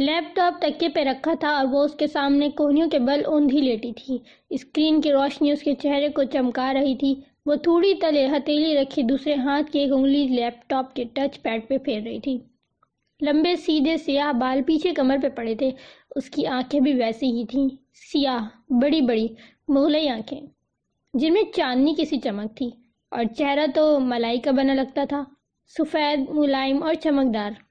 لیپ top تکے پہ رکھا تھا اور وہ اس کے سامنے کوہنیوں کے بل اوندھی لیٹی تھی۔ اسکرین کی روشنی اس کے چہرے کو چمکا رہی تھی۔ وہ تھوڑی تلے ہتیلی رکھی دوسرے ہاتھ کی ایک انگلی لیپ ٹاپ کے ٹچ پیڈ پہ پھیر رہی تھی۔ لمبے سیدھے سیاہ بال پیچھے کمر پہ پڑے تھے۔ اس کی آنکھیں بھی ویسی ہی تھیں۔ سیاہ، بڑی بڑی، مغلئی آنکھیں۔ جن میں چاندنی کسی چمک تھی۔ اور چہرہ تو ملائی کا بنا لگتا تھا۔ سفید، ملائم اور چمکدار۔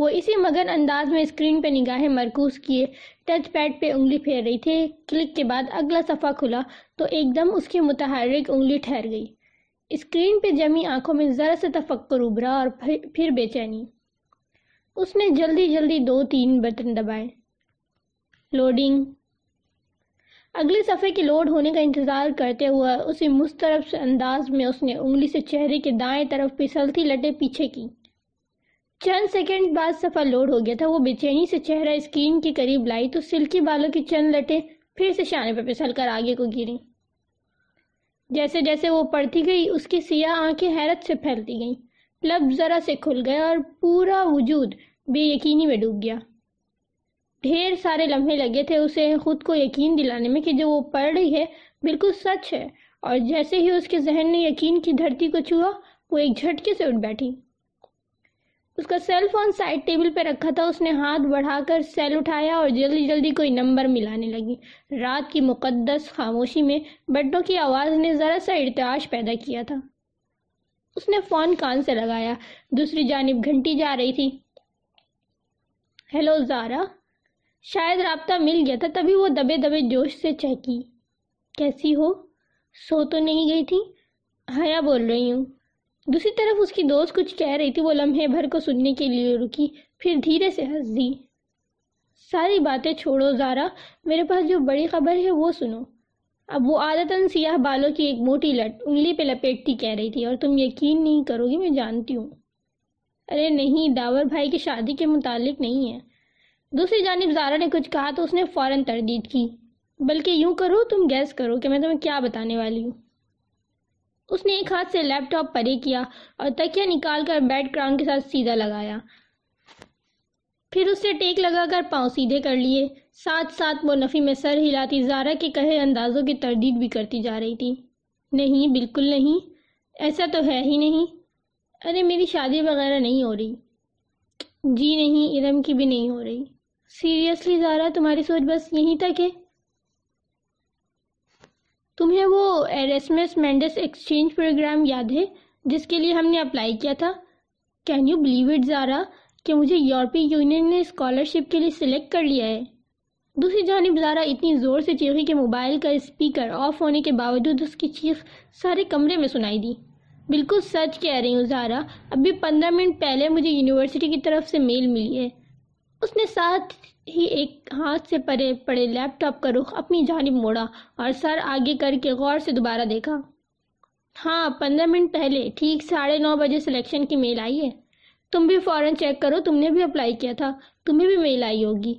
وہ اسی مگن انداز میں اسکرین پہ نگاہیں مرکوز کیے، ٹچ پیڈ پہ انگلی پھیر رہی تھے کلک کے بعد اگلا صفحہ کھلا تو ایک دم اس کی متحرک انگلی ٹھہر گئی۔ اسکرین پہ جمی آنکھوں میں ذرا سے تفکر ابھرا اور پھر بے چینی۔ اس نے جلدی جلدی دو، تین بٹن دبائے۔ لوڈنگ۔ اگلے صفحے کے لوڈ ہونے کا انتظار کرتے ہوا اسی مسترف انداز میں اس نے انگلی سے چہرے کے دائیں طرف پسلتی لٹے پیچھے کی۔ چند سیکنڈ بعد صفحہ لوڈ ہو گیا تھا، وہ بے چینی سے چہرہ اسکرین کے قریب لائی تو سلکی بالوں کی چند لٹے پھر سے شانے پہ پسل کر آگے کو گری جیسے جیسے وہ پڑتی گئی، اس کی سیاہ آنکھیں حیرت سے پھیلتی گئیں۔ لب ذرا سے کھل گیا اور پورا وجود بے یقینی میں ڈوب گیا۔ ڈھیر سارے لمحے لگے تھے اسے خود کو یقین دلانے میں کہ جو وہ پڑھ رہی ہے بالکل سچ ہے اور جیسے ہی اس کے ذہن نے یقین کی دھرتی کو چھوا، وہ ایک جھٹکے سے اٹھ بیٹھی۔ اس کا سیل فون سائڈ ٹیبل پہ رکھا تھا، اس نے ہاتھ بڑھا کر سیل اٹھایا اور جلدی جلدی کوئی نمبر ملانے لگی۔ رات کی مقدس خاموشی میں بٹوں کی آواز نے ذرا سا ارتعاش پیدا کیا تھا۔ اس نے فون کان سے لگایا۔ دوسری جانب گھنٹی جا رہی تھی۔ ہیلو زارا شاید رابطہ مل گیا تھا، تبھی وہ دبے دبے جوش سے چہکی۔ کیسی ہو؟ سو تو نہیں گئی تھی؟ حیا بول رہی ہوں۔ دوسری طرف اس کی دوست کچھ کہہ رہی تھی، وہ لمحے بھر کو سننے کے لیے رکی۔ پھر دھیرے سے ہنس دی ساری باتیں چھوڑو زارا، میرے پاس جو بڑی خبر ہے وہ سنو۔ اب وہ عادتاً سیاہ بالوں کی ایک موٹی لٹ، انگلی پہ لپیٹتی کہہ رہی تھی، اور تم یقین نہیں کرو گی، میں جانتی ہوں۔ ارے نہیں، داور بھائی کی شادی کے متعلق نہیں ہے۔ دوسری جانب زارا نے کچھ کہا تو اس نے فوراً تردید کی۔ بلکہ یوں کرو، تم گیس کرو کہ میں تمہیں کیا بتانے والی ہوں۔ اس نے ایک ہاتھ سے لیپ ٹاپ پرے کیا اور تکیا نکال کر بیڈ کراؤن کے ساتھ سیدھا لگایا۔ پھر اس سے ٹیک لگا کر پاؤں سیدھے کر لیے۔ ساتھ ساتھ وہ نفی میں سر ہلاتی زارا کے کہے اندازوں کی تردید بھی کرتی جا رہی تھی۔ نہیں، بالکل نہیں، ایسا تو ہے ہی نہیں۔ ارے، میری شادی وغیرہ نہیں ہو رہی۔ جی نہیں ارم کی بھی نہیں ہو رہی۔ سیریسلی زارا، تمہاری سوچ بس یہیں تک ہے تمہیں وہ ایرسمس مینڈس ایکسچینج پروگرام یاد ہے جس کے لیے ہم نے اپلائی کیا تھا؟ Can you believe it Zara کہ مجھے یورپی یونین نے اسکالرشپ کے لیے سلیکٹ کر لیا ہے؟ دوسری جانب زارا اتنی زور سے چیخی کہ موبائل کا اسپیکر آف ہونے کے باوجود اس کی چیخ سارے کمرے میں سنائی دی۔ بالکل سچ کہہ رہی ہوں زارا ابھی پندرہ منٹ پہلے مجھے یونیورسٹی کی طرف سے میل ملی ہے۔ اس نے ساتھ ہی ایک ہاتھ سے پرے پڑے لیپ ٹاپ کا رخ اپنی جانب موڑا اور سر آگے کر کے غور سے دوبارہ دیکھا۔ ہاں پندرہ منٹ پہلے، ٹھیک ساڑھے نو بجے سلیکشن کی میل آئی ہے۔ تم بھی فوراً چیک کرو، تم نے بھی اپلائی کیا تھا۔ تمہیں بھی میل آئی ہوگی۔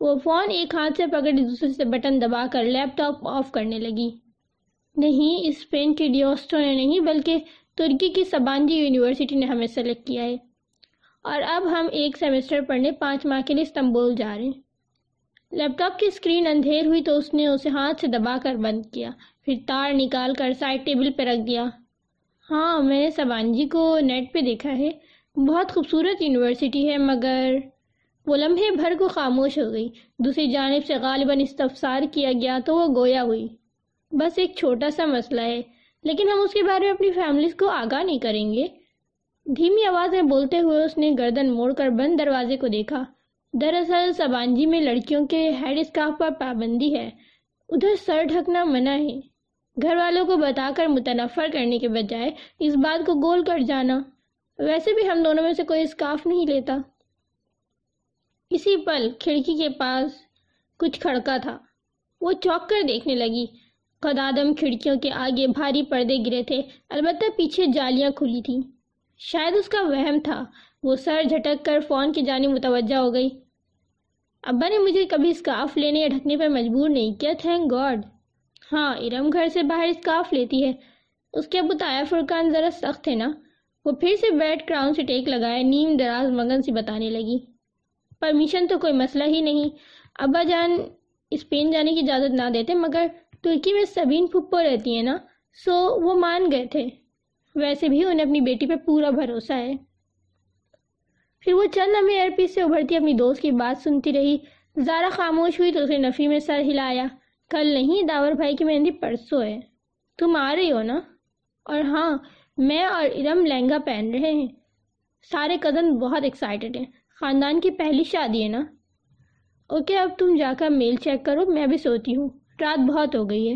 وہ فون ایک ہاتھ سے پکڑ دوسرے سے بٹن دبا کر لیپ ٹاپ آف کرنے لگی۔ نہیں اسپین کی ڈیوسٹو نے نہیں، بلکہ ترکی کی سبانجی یونیورسٹی نے ہمیں سلیکٹ کیا ہے۔ اور اب ہم ایک سیمسٹر پڑھنے پانچ ماہ کے لیے استنبول جا رہے ہیں۔ لیپ ٹاپ کی اسکرین اندھیر ہوئی تو اس نے اسے ہاتھ سے دبا کر بند کیا، پھر تار نکال کر سائڈ ٹیبل پہ رکھ دیا۔ ہاں میں نے سبانجی کو نیٹ پہ دیکھا ہے۔ بہت خوبصورت یونیورسٹی ہے، مگر وہ لمحے بھر کو خاموش ہو گئی۔ دوسری جانب سے غالباً استفسار کیا گیا تو وہ گویا ہوئی۔ بس ایک چھوٹا سا مسئلہ ہے، لیکن ہم اس کے بارے میں اپنی فیملیز کو آگاہ نہیں کریں گے۔ دھیمی آواز میں بولتے ہوئے اس نے گردن موڑ کر بند دروازے کو دیکھا۔ دراصل سبانجی میں لڑکیوں کے ہیڈ اسکارف پر پابندی ہے۔ ادھر سر ڈھکنا منع ہے۔ گھر والوں کو بتا کر متنفر کرنے کے بجائے اس بات کو گول کر جانا۔ ویسے بھی ہم دونوں میں سے کوئی اسکارف نہیں لیتا۔ اسی پل کھڑکی کے پاس کچھ کھڑکا تھا۔ وہ چوک کر دیکھنے لگی۔ قدادم کھڑکیوں کے آگے بھاری پردے گرے تھے۔ البتہ پیچھے جالیاں کھلی تھیں۔ شاید اس کا وہم تھا۔ وہ سر جھٹک کر فون کی جانب متوجہ ہو گئی۔ ابا نے مجھے کبھی اسکارف لینے یا ڈھکنے پر مجبور نہیں کیا تھینک گاڈ ہاں ارم گھر سے باہر اسکارف لیتی ہے۔ اس کے ابو تایا فرقان ذرا سخت ہے نا۔ وہ پھر سے بیٹھ کراؤن سے ٹیک لگائے، نیم دراز مگن سے بتانے لگی۔ پرمیشن تو کوئی مسئلہ ہی نہیں۔ ابا جان اسپین جانے کی اجازت نہ دیتے، مگر ترکی میں سبین پھپھو رہتی ہیں نا۔ سو وہ مان گئے تھے۔ ویسے بھی انہیں اپنی بیٹی پہ پورا بھروسہ ہے۔ پھر وہ چند لمحے ایئر پیس سے ابھرتی اپنی دوست کی بات سنتی رہی۔ زارا خاموش ہوئی تو اسے نفی میں سر ہلایا۔ کل نہیں، داور بھائی کی مہندی پرسوں ہے۔ تم آ رہی ہو نا؟ اور ہاں میں اور ارم لہنگا پہن رہے ہیں۔ سارے کزن بہت ایکسائٹڈ ہیں۔ خاندان کی پہلی شادی ہے نا؟ اوکے، اب تم جا کر میل چیک کرو، میں بھی سوتی ہوں۔ رات بہت ہو گئی ہے۔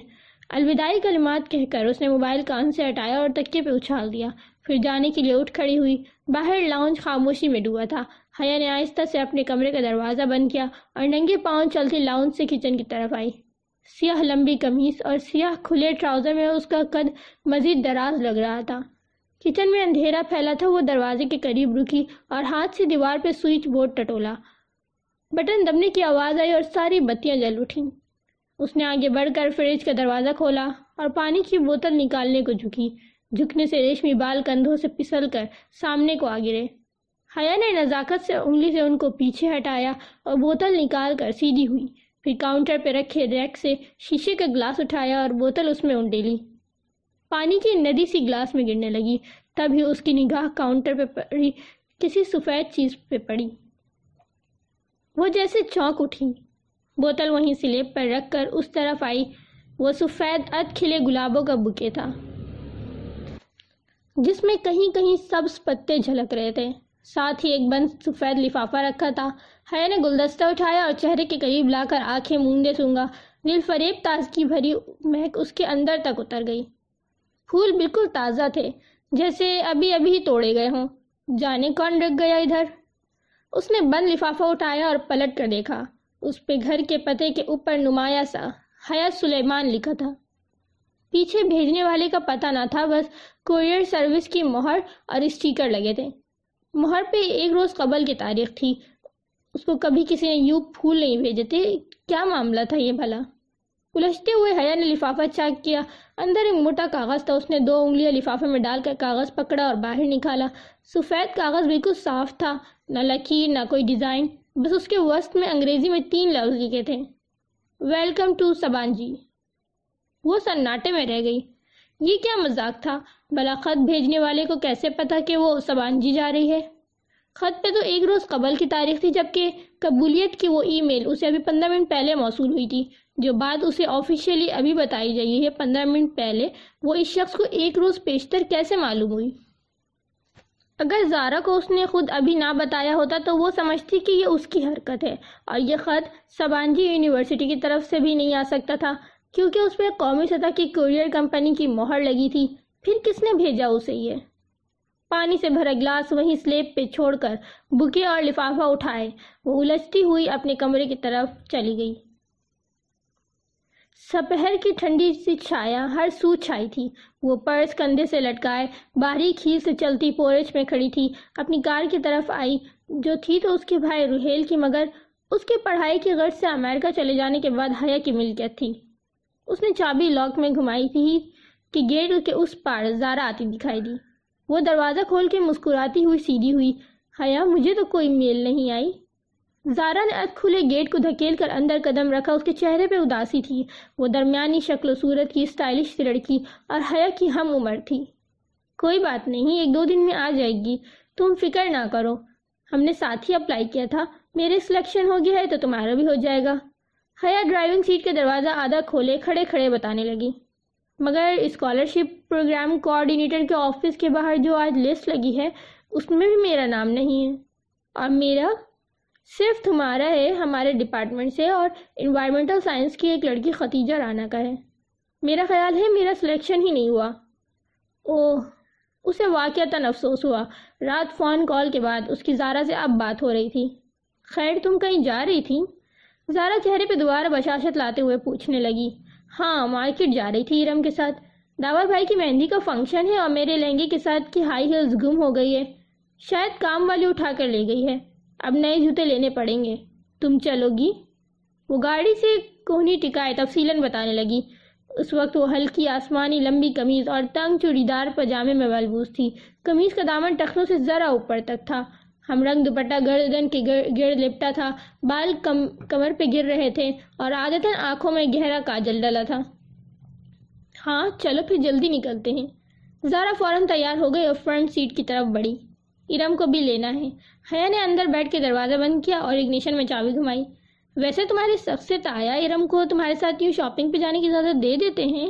الوداعی کلمات کہہ کر اس نے موبائل کان سے ہٹایا اور تکے پہ اچھال دیا۔ پھر جانے کے لیے اٹھ کھڑی ہوئی۔ باہر لاؤنج خاموشی میں ڈوبا تھا۔ حیا نے آہستہ سے اپنے کمرے کا دروازہ بند کیا اور ننگے پاؤں چلتی لاؤنج سے کچن کی طرف آئی۔ سیاہ لمبی کمیز اور سیاہ کھلے ٹراؤزر میں اس کا قد مزید دراز لگ رہا تھا۔ کچن میں اندھیرا پھیلا تھا، وہ دروازے کے قریب رکی اور ہاتھ سے دیوار پہ سوئچ بورڈ ٹٹولا۔ بٹن دبنے کی آواز آئی اور ساری بتیاں جل اٹھیں۔ اس نے آگے بڑھ کر فریج کا دروازہ کھولا اور پانی کی بوتل نکالنے کو جھکی۔ جھکنے سے ریشمی بال کندھوں سے پسل کر سامنے کو آ گرے حیا نے نزاکت سے انگلی سے ان کو پیچھے ہٹایا اور بوتل نکال کر سیدھی ہوئی۔ پھر کاؤنٹر پہ رکھے ریک سے شیشے کا گلاس اٹھایا اور بوتل اس میں انڈیلی پانی کی ندی سی گلاس میں گرنے لگی۔ تب ہی اس کی نگاہ کاؤنٹر پہ پڑی، کسی سفید چیز پہ پڑی۔ وہ جیسے چونک اٹھی۔ بوتل وہیں سلیب پر رکھ کر اس طرف آئی۔ وہ سفید اد کھلے گلابوں کا بکے تھا۔ جس میں کہیں کہیں سبز پتے جھلک رہے تھے۔ ساتھ ہی ایک بند سفید لفافہ رکھا تھا۔ حیا نے گلدستہ اٹھایا اور چہرے کے قریب لا کر آنکھیں مونگے سونگا دل فریب تازگی بھری مہک اس کے اندر تک اتر گئی۔ پھول بالکل تازہ تھے، جیسے ابھی ابھی توڑے گئے ہوں۔ جانے کون رکھ گیا ادھر؟ اس نے بند لفافہ اٹھایا اور پلٹ کر دیکھا۔ اس پہ گھر کے پتے کے اوپر نمایاں سا حیات سلیمان لکھا تھا۔ پیچھے بھیجنے والے کا پتہ نہ تھا، بس کوریئر سروس کی مہر اور اسٹیکر لگے تھے۔ مہر پہ ایک روز قبل کی تاریخ تھی۔ اس کو کبھی کسی نے یوں پھول نہیں بھیجے تھے۔ کیا معاملہ تھا یہ بھلا؟ الجھتے ہوئے حیا نے لفافہ چاک کیا۔ اندر ایک موٹا کاغذ تھا۔ اس نے دو انگلیاں لفافے میں ڈال کر کاغذ پکڑا اور باہر نکالا۔ سفید کاغذ بالکل صاف تھا۔ نہ لکیر، نہ کوئی ڈیزائن۔ بس اس کے وسط میں انگریزی میں تین لفظ لکھے تھے۔ ویلکم ٹو سبانجی وہ سناٹے میں رہ گئی۔ یہ کیا مذاق تھا؟ بلا خط بھیجنے والے کو کیسے پتا کہ وہ سبانجی جا رہی ہے؟ خط پہ تو ایک روز قبل کی تاریخ تھی، جبکہ قبولیت کی وہ ای میل اسے ابھی پندرہ منٹ پہلے موصول ہوئی تھی۔ جو بات اسے آفیشیلی ابھی بتائی جائی ہے، پندرہ منٹ پہلے وہ اس شخص کو ایک روز پیشتر کیسے معلوم ہوئی؟ اگر زارا کو اس نے خود ابھی نہ بتایا ہوتا تو وہ سمجھتی کہ یہ اس کی حرکت ہے اور یہ خط سبانجی یونیورسٹی کی طرف سے بھی نہیں آ سکتا تھا، کیونکہ اس پہ قومی سطح کی کوریئر کمپنی کی مہر لگی تھی۔ پھر کس نے بھیجا اسے یہ؟ پانی سے بھرا گلاس وہیں سلیب پہ چھوڑ کر بکے اور لفافہ اٹھائے۔ وہ الجھتی ہوئی اپنے کمرے کی طرف چلی گئی۔ سپہر کی ٹھنڈی سی چھایا ہر سو چھائی تھی۔ وہ پرس کندھے سے لٹکائے باریک ہی سے چلتی پورچ میں کھڑی تھی۔ اپنی کار کی طرف آئی۔ جو تھی تو اس کے بھائی روحیل کی، مگر اس کے پڑھائی کی غرض سے امریکہ چلے جانے کے بعد حیا کی ملکیت تھی۔ اس نے چابی لاک میں گھمائی تھی کہ گیٹ کے اس پار زارا آتی دکھائی دی۔ وہ دروازہ کھول کے مسکراتی ہوئی سیدھی ہوئی، حیا مجھے تو کوئی میل نہیں آئی۔ زارا نے اد کھلے گیٹ کو دھکیل کر اندر قدم رکھا، اس کے چہرے پہ اداسی تھی۔ وہ درمیانی شکل و صورت کی اسٹائلش سی لڑکی اور حیا کی ہم عمر تھی۔ کوئی بات نہیں، ایک دو دن میں آ جائے گی۔ تم فکر نہ کرو۔ ہم نے ساتھ ہی اپلائی کیا تھا۔ میرے سلیکشن ہو گیا ہے تو تمہارا بھی ہو جائے گا۔ حیا ڈرائیونگ سیٹ کے دروازہ آدھا کھولے، کھڑے کھڑے بتانے لگی۔ مگر اسکالرشپ پروگرام کوآرڈینیٹر کے آفس کے باہر جو آج لسٹ لگی ہے، اس میں بھی میرا نام نہیں ہے۔ اور میرا صرف تمہارا ہے، ہمارے ڈپارٹمنٹ سے اور انوائرمنٹل سائنس کی ایک لڑکی ختیجہ رانا کا ہے۔ میرا خیال ہے میرا سلیکشن ہی نہیں ہوا۔ اوہ، اسے واقعتاً افسوس ہوا۔ رات فون کال کے بعد اس کی زارا سے اب بات ہو رہی تھی۔ خیر، تم کہیں جا رہی تھی؟ زارا چہرے پہ دوبارہ بشاشت لاتے ہوئے پوچھنے لگی۔ ہاں مارکیٹ جا رہی تھی ارم کے ساتھ۔ داور بھائی کی مہندی کا فنکشن ہے اور میرے لہنگے کے ساتھ کی ہائی ہیلز گم ہو گئی ہے۔ شاید کام والی اٹھا کر لے گئی ہے۔ اب نئے جوتے لینے پڑیں گے۔ تم چلو گی۔ وہ گاڑی سے کوہنی ٹکائے تفصیلاً بتانے لگی۔ اس وقت وہ ہلکی آسمانی لمبی کمیز اور تنگ چوڑی دار پجامے میں ملبوس تھی۔ کمیز کا دامن ٹخنوں سے ذرا اوپر تک تھا۔ ہم رنگ دوپٹہ گردن کے گرد لپٹا تھا۔ بال کم کمر پہ گر رہے تھے اور عادتاً آنکھوں میں گہرا کاجل ڈالا تھا۔ ہاں چلو پھر جلدی نکلتے ہیں۔ زارا فوراً تیار ہو گئی اور فرنٹ سیٹ کی طرف بڑھی۔ ارم کو بھی لینا ہے۔ حیا نے اندر بیٹھ کے دروازہ بند کیا اور اگنیشن میں چابی گھمائی۔ ویسے تمہارے سخت سے تایا ارم کو تمہارے ساتھ یوں شاپنگ پہ جانے کی اجازت دے دیتے ہیں؟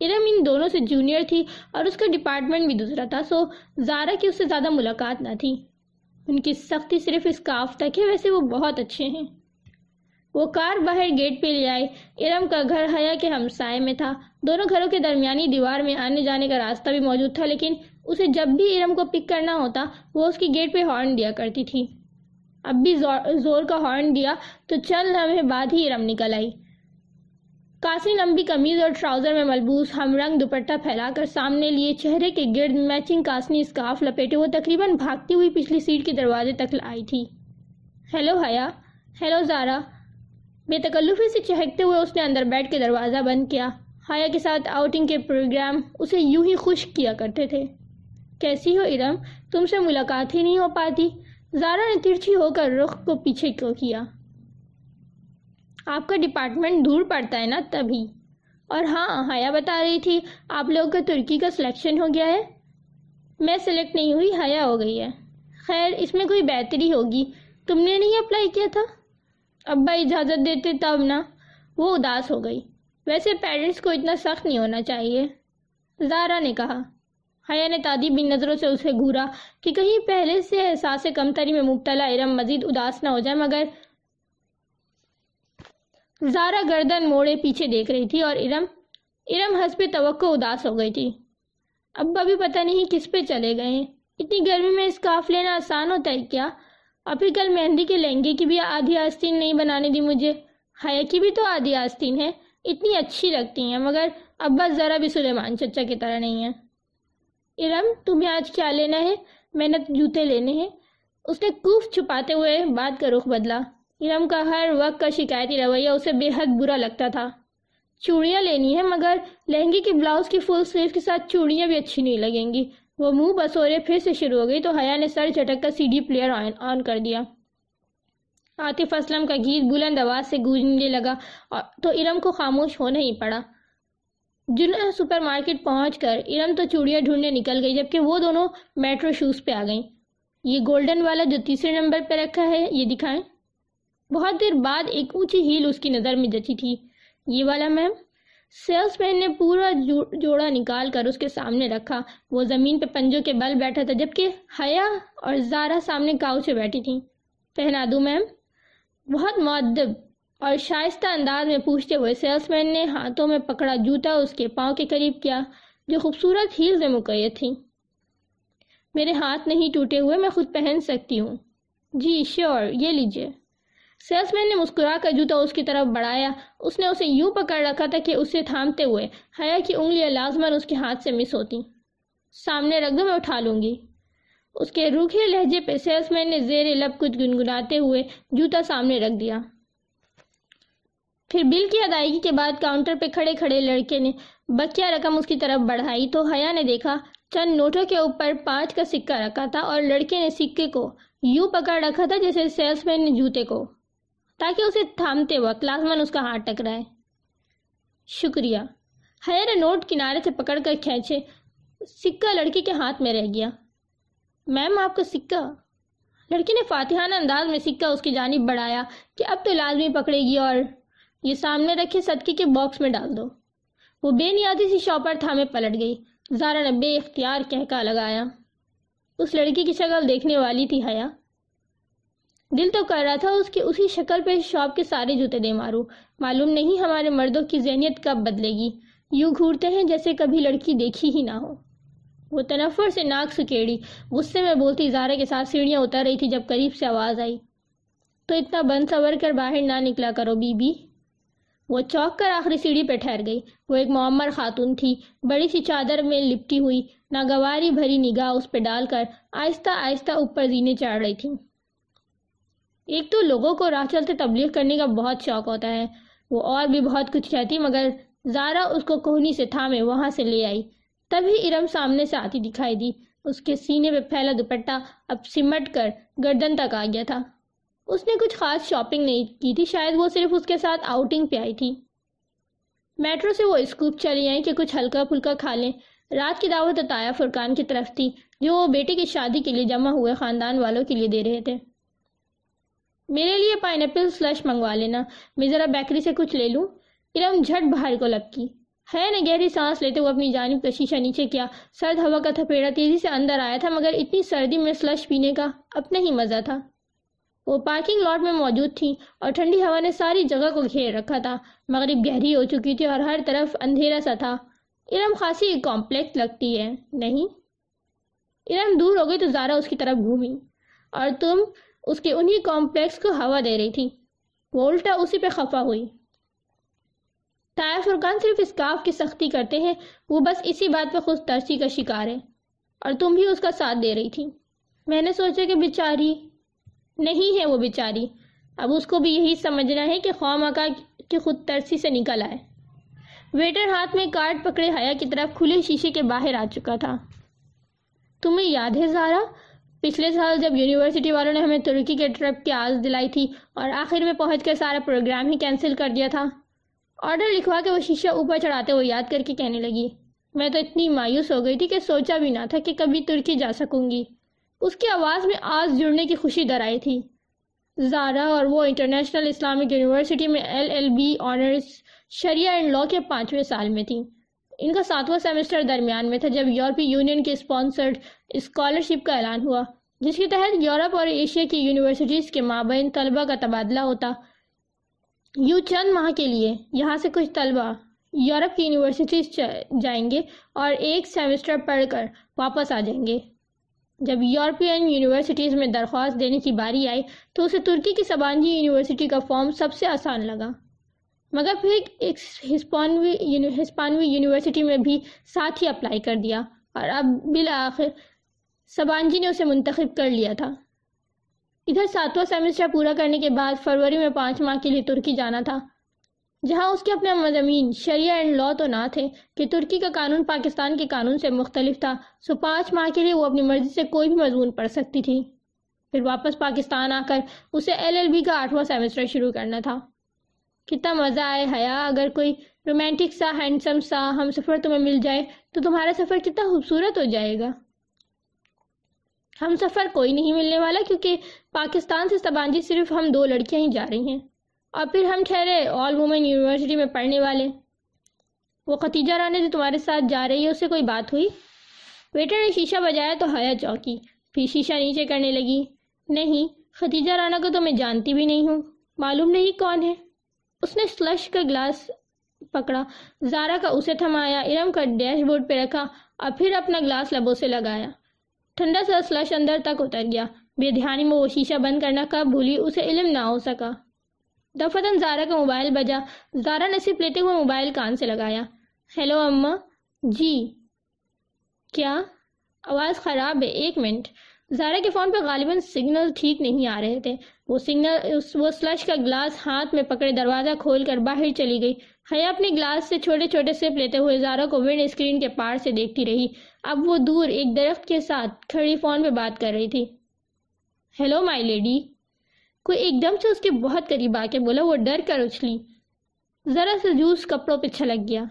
ارم ان دونوں سے جونیئر تھی اور اس کا ڈپارٹمنٹ بھی دوسرا تھا سو زارا کی اس سے زیادہ ملاقات نہ تھی۔ ان کی سختی صرف اس کاف تک ہے، ویسے وہ بہت اچھے ہیں۔ وہ کار باہر گیٹ پہ لے آئے۔ ارم کا گھر حیا کے ہمسائے میں تھا۔ دونوں گھروں کے درمیانی دیوار میں آنے جانے کا راستہ بھی موجود تھا، لیکن اسے جب بھی ارم کو پک کرنا ہوتا، وہ اس کی گیٹ پہ ہارن دیا کرتی تھی۔ اب بھی زور کا ہارن دیا تو چند لمحے بعد ہی ارم نکل آئی۔ کاسی لمبی کمیز اور ٹراؤزر میں ملبوس ہم رنگ دوپٹہ پھیلا کر سامنے لیے چہرے کے گرد میچنگ کاسنی اسکارف لپیٹے وہ تقریباً بھاگتی ہوئی پچھلی سیٹ کے دروازے تک آئی تھی۔ ہیلو حیا ہیلو زارا۔ بے تکلفی سے چہکتے ہوئے اس نے اندر بیٹھ کے دروازہ بند کیا۔ حیا کے ساتھ آؤٹنگ کے پروگرام اسے یوں ہی خوش کیا کرتے تھے۔ کیسی ہو ارم تم سے ملاقات ہی نہیں ہو پاتی۔ زارا نے ترچھی ہو کر رخ کو پیچھے کیوں کیا؟ آپ کا ڈپارٹمنٹ دور پڑتا ہے نا تبھی۔ اور ہاں حیا بتا رہی تھی، آپ لوگوں کا ترکی کا سلیکشن ہو گیا ہے۔ میں سلیکٹ نہیں ہوئی، حیا ہو گئی ہے۔ خیر، اس میں کوئی بہتری ہوگی۔ تم نے نہیں اپلائی کیا تھا؟ ابا، اجازت دیتے تب نا۔ وہ اداس ہو گئی۔ ویسے پیرنٹس کو اتنا سخت نہیں ہونا چاہیے۔ زارا نے کہا۔ حیا نے تعدیب بن نظروں سے اسے گھورا کہ کہیں پہلے سے احساس کمتری میں مبتلا ارم مزید اداس نہ ہو جائے، مگر زارا گردن موڑے پیچھے دیکھ رہی تھی اور ارم ارم حسب توقع اداس ہو گئی تھی۔ ابا بھی پتہ نہیں کس پہ چلے گئے ہیں۔ اتنی گرمی میں اسکارف لینا آسان ہوتا ہے کیا؟ اور پھر کل مہندی کے لہنگے کی بھی آدھی آستین نہیں بنانے دی مجھے۔ حیا کی بھی تو آدھی آستین ہے۔ اتنی اچھی لگتی ہیں، مگر ابا ذرا بھی سلیمان چچا کی طرح نہیں ہے ارم، تمہیں آج کیا لینا ہے؟ میں نے جوتے لینے ہیں۔ اس نے کوف چھپاتے ہوئے بات کا رخ بدلا۔ ارم کا ہر وقت کا شکایتی رویہ اسے بے حد برا لگتا تھا۔ چوڑیاں لینی ہے مگر لہنگے کے بلاؤز کی فل سلیو کے ساتھ چوڑیاں بھی اچھی نہیں لگیں گی۔ وہ منہ بسورے پھر سے شروع ہو گئی تو حیا نے سر چٹک کر سی ڈی پلیئر آن کر دیا۔ عاطف اسلم کا گیت بلند آواز سے گونجنے لگا تو ارم کو خاموش ہونا ہی پڑا۔ جنہ سپر مارکیٹ پہنچ کر ارم تو چوڑیاں ڈھونڈنے نکل گئی، جبکہ وہ دونوں میٹرو شوز پہ آ گئیں۔ یہ گولڈن والا جو تیسرے نمبر پہ رکھا ہے، یہ دکھائیں۔ بہت دیر بعد ایک اونچی ہیل اس کی نظر میں جچی تھی۔ یہ والا، میم۔ سیلس مین نے پورا جوڑا نکال کر اس کے سامنے رکھا۔ وہ زمین پہ پنجوں کے بل بیٹھا تھا، جبکہ حیا اور زارا سامنے کاؤ سے بیٹھی تھیں۔ پہنا دوں، میم۔ بہت معدب اور شائستہ انداز میں پوچھتے ہوئے سیلس مین نے ہاتھوں میں پکڑا جوتا اس کے پاؤں کے قریب کیا، جو خوبصورت ہیل میں مقید تھی میرے ہاتھ نہیں ٹوٹے ہوئے، میں خود پہن سکتی ہوں۔ جی شیور یہ لیجیے۔ سیلس مین نے مسکرا کر جوتا اس کی طرف بڑھایا۔ اس نے اسے یوں پکڑ رکھا تھا کہ اسے تھامتے ہوئے حیا کی انگلیاں لازمن اس کے ہاتھ سے مس ہوتی سامنے رکھ دو میں اٹھا لوں گی۔ اس کے روکھے لہجے پہ سیلس مین نے زیر لب کچھ گنگناتے ہوئے جوتا سامنے رکھ دیا۔ پھر بل کی ادائیگی کے بعد کاؤنٹر پہ کھڑے کھڑے لڑکے نے بکیا رقم اس کی طرف بڑھائی تو حیا نے دیکھا چند نوٹوں کے اوپر پانچ کا سکہ رکھا تھا اور لڑکے نے سکے کو یوں پکڑ رکھا تھا جیسے سیلس مین نے جوتے کو تاکہ اسے تھامتے وقت لازمن اس کا ہاتھ ٹکرائے۔ شکریہ۔ حیا نے نوٹ کنارے سے پکڑ کر کھینچے۔ سکہ لڑکی کے ہاتھ میں رہ گیا۔ میم، آپ کا سکہ۔ لڑکی نے فاتحانہ انداز میں سکہ اس کی جانب بڑھایا کہ اب تو لازمی پکڑے گی اور یہ سامنے رکھے صدقے کے باکس میں ڈال دو۔ وہ بے نیادی سی شاپر تھامے پلٹ گئی۔ زارا نے بے اختیار کہکا لگایا۔ اس لڑکی کی شکل دیکھنے والی تھی حیا۔ دل تو کر رہا تھا اس کی اسی شکل پہ شاپ کے سارے جوتے دے مارو معلوم نہیں ہمارے مردوں کی ذہنیت کب بدلے گی۔ یوں گھورتے ہیں جیسے کبھی لڑکی دیکھی ہی نہ ہو۔ وہ تنفر سے ناک سکیڑی۔ غصے میں بولتی زارے کے ساتھ سیڑھیاں اتر رہی تھی جب قریب سے آواز آئی۔ تو اتنا بند سور کر باہر نہ نکلا کرو، بی بی۔ وہ چوک کر آخری سیڑھی پہ ٹھہر گئی۔ وہ ایک معمر خاتون تھی، بڑی سی چادر میں لپٹی ہوئی، ناگواری بھری نگاہ اس پہ ڈال کر آہستہ آہستہ اوپر زینے چڑھ رہی تھی۔ ایک تو لوگوں کو راہ چلتے تبلیغ کرنے کا بہت شوق ہوتا ہے۔ وہ اور بھی بہت کچھ کہتی مگر زارا اس کو کوہنی سے تھامے وہاں سے لے آئی۔ تبھی ارم سامنے سے آتی دکھائی دی۔ اس کے سینے پہ پھیلا دوپٹہ اب سمٹ کر گردن تک آ گیا تھا۔ اس نے کچھ خاص شاپنگ نہیں کی تھی، شاید وہ صرف اس کے ساتھ آؤٹنگ پہ آئی تھی۔ میٹرو سے وہ اسکوپ چلی آئیں کہ کچھ ہلکا پھلکا کھا لیں۔ رات کی دعوت تایا فرقان کی طرف تھی، جو وہ بیٹے کی شادی کے لیے جمع ہوئے خاندان والوں کے لیے دے رہے تھے۔ میرے لیے پائن ایپل سلش منگوا لینا، میں ذرا بیکری سے کچھ لے لوں۔ ارم جھٹ باہر کو لپکی ہے نے گہری سانس لیتے ہوئے اپنی جانب کا شیشہ نیچے کیا۔ سرد ہوا کا تھپیڑا تیزی سے اندر آیا تھا، مگر اتنی سردی میں سلش پینے کا اپنا ہی مزہ تھا۔ وہ پارکنگ لاٹ میں موجود تھی اور ٹھنڈی ہوا نے ساری جگہ کو گھیر رکھا تھا۔ مغرب گہری ہو چکی تھی اور ہر طرف اندھیرا سا تھا۔ ارم خاصی کمپلیکس لگتی ہے، نہیں؟ ارم دور ہو گئی تو زارا اس کی طرف گھومی اور تم اس کے انہی کمپلیکس کو ہوا دے رہی تھی۔ وہ الٹا اسی پہ خفا ہوئی۔ تایا فرقان صرف اس کاف کی سختی کرتے ہیں، وہ بس اسی بات پہ خود ترسی کا شکار ہے اور تم بھی اس کا ساتھ دے رہی تھی۔ میں نے سوچا کہ بیچاری نہیں ہے وہ بیچاری۔ اب اس کو بھی یہی سمجھنا ہے کہ خواہ مکا کی خود ترسی سے نکل آئے۔ ویٹر ہاتھ میں کارڈ پکڑے حیا کی طرف کھلے شیشے کے باہر آ چکا تھا۔ تمہیں یاد ہے زارا؟ پچھلے سال جب یونیورسٹی والوں نے ہمیں ترکی کے ٹرپ کی آز دلائی تھی اور آخر میں پہنچ کر سارا پروگرام ہی کینسل کر دیا تھا۔ آرڈر لکھوا کے وہ شیشہ اوپر چڑھاتے ہوئے یاد کر کے کہنے لگی، میں تو اتنی مایوس ہو گئی تھی کہ سوچا بھی نہ تھا کہ کبھی ترکی جا سکوں گی۔ اس کی آواز میں آز جڑنے کی خوشی در آئی تھی۔ زارا اور وہ انٹرنیشنل اسلامک یونیورسٹی میں ایل ایل بی آنرز شریعہ اینڈ لا کے پانچویں سال میں تھی ان کا ساتواں سیمسٹر درمیان میں تھا جب یورپی یونین کے اسپانسرڈ اسکالرشپ کا اعلان ہوا، جس کے تحت یورپ اور ایشیا کی یونیورسٹیز کے مابین طلبہ کا تبادلہ ہوتا۔ یوں چند ماہ کے لیے یہاں سے کچھ طلبہ یورپ کی یونیورسٹیز جائیں گے اور ایک سیمسٹر پڑھ کر واپس آ جائیں گے۔ جب یورپین یونیورسٹیز میں درخواست دینے کی باری آئی تو اسے ترکی کی سبانجی یونیورسٹی کا فارم سب سے آسان لگا۔ مگر پھر ایک ہسپانوی ہسپانوی یونیورسٹی میں بھی ساتھ ہی اپلائی کر دیا اور اب بالآخر سبانجی نے اسے منتخب کر لیا تھا۔ ادھر ساتواں سیمسٹر پورا کرنے کے بعد فروری میں پانچ ماہ کے لیے ترکی جانا تھا۔ جہاں اس کے اپنے مضامین شریعہ اینڈ لا تو نہ تھے کہ ترکی کا قانون پاکستان کے قانون سے مختلف تھا، سو پانچ ماہ کے لیے وہ اپنی مرضی سے کوئی بھی مضمون پڑھ سکتی تھی۔ پھر واپس پاکستان آ کر اسے ایل ایل بی کا آٹھواں سیمسٹر شروع کرنا تھا۔ کتنا مزہ آئے حیا، اگر کوئی رومانٹک سا، ہینڈسم سا ہم سفر تمہیں مل جائے تو تمہارا سفر کتنا خوبصورت ہو جائے گا۔ ہم سفر کوئی نہیں ملنے والا کیونکہ پاکستان سے سبانجی صرف ہم دو لڑکیاں ہی جا رہی ہیں۔ اور پھر ہم ٹھہرے آل وومن یونیورسٹی میں پڑھنے والے۔ وہ ختیجہ رانا جو تمہارے ساتھ جا رہی ہے، اس سے کوئی بات ہوئی؟ ویٹر نے شیشہ بجایا تو حیا چوکی پھر شیشہ نیچے کرنے لگی۔ نہیں، ختیجہ رانا کو تو میں جانتی بھی نہیں ہوں۔ معلوم نہیں کون ہے۔ اس نے سلش کا گلاس پکڑا۔ زارا کا اسے تھمایا، ارم کا ڈیش بورڈ پہ رکھا اور پھر اپنا گلاس لبوں سے لگایا۔ ٹھنڈا سا سلش اندر تک اتر گیا۔ بے دھیانی میں وہ شیشہ بند کرنا کب بھولی، اسے علم نہ ہو سکا۔ دفتن زارا کا موبائل بجا۔ زارا نصیب لیتے ہوئے موبائل کان سے لگایا۔ ہیلو اما جی۔ کیا؟ آواز خراب ہے۔ ایک منٹ۔ زارا کے فون پہ غالباً سگنل ٹھیک نہیں آ رہے تھے۔ وہ سگنل وہ سلش کا گلاس ہاتھ میں پکڑے دروازہ کھول کر باہر چلی گئی۔ حیا اپنے گلاس سے چھوٹے چھوٹے سپ لیتے ہوئے زارا کو ونڈ اسکرین کے پار سے دیکھتی رہی۔ اب وہ دور ایک درخت کے ساتھ کھڑی فون پہ بات کر رہی تھی۔ ہیلو مائی لیڈی کوئی ایک دم سے اس کے بہت قریب آ کے بولا، وہ ڈر کر اچھلی۔ ذرا سے جوس کپڑوں پہ چھلک گیا۔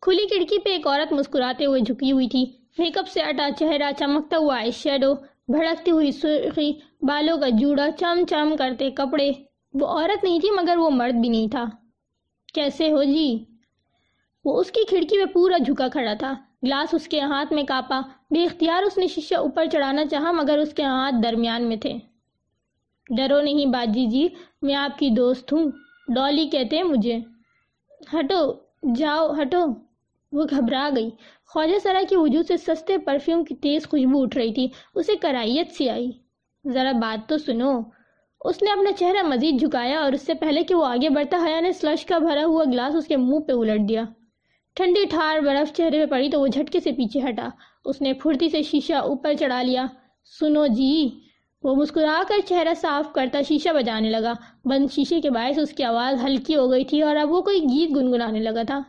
کھلی کھڑکی پہ ایک عورت مسکراتے ہوئے جھکی ہوئی تھی۔ میک اپ سے اٹا چہرہ چمکتا ہوا آئی شیڈو، بھڑکتی ہوئی سرخی، بالوں کا جوڑا چم چم کرتے کپڑے۔ وہ عورت نہیں تھی، مگر وہ مرد بھی نہیں تھا۔ کیسے ہو جی؟ وہ اس کی کھڑکی میں پورا جھکا کھڑا تھا۔ گلاس اس کے ہاتھ میں کاپا۔ بے اختیار اس نے شیشہ اوپر چڑھانا چاہا، مگر اس کے ہاتھ درمیان میں تھے۔ ڈرو نہیں باجی جی میں آپ کی دوست ہوں۔ ڈالی کہتے ہیں مجھے، ہٹو، جاؤ، ہٹو۔ وہ گھبرا گئی۔ خواجہ سرا کے وجود سے سستے پرفیوم کی تیز خوشبو اٹھ رہی تھی۔ اسے کرائیت سی آئی۔ ذرا بات تو سنو۔ اس نے اپنا چہرہ مزید جھکایا اور اس سے پہلے کہ وہ آگے بڑھتا حیا نے سلش کا بھرا ہوا گلاس اس کے منہ پہ الٹ دیا۔ ٹھنڈی ٹھار برف چہرے پہ پڑی تو وہ جھٹکے سے پیچھے ہٹا۔ اس نے پھرتی سے شیشہ اوپر چڑھا لیا۔ سنو جی وہ مسکرا کر چہرہ صاف کرتا شیشہ بجانے لگا۔ بند شیشے کے باعث اس کی آواز ہلکی ہو گئی تھی اور اب وہ کوئی گیت گنگنانے لگا تھا۔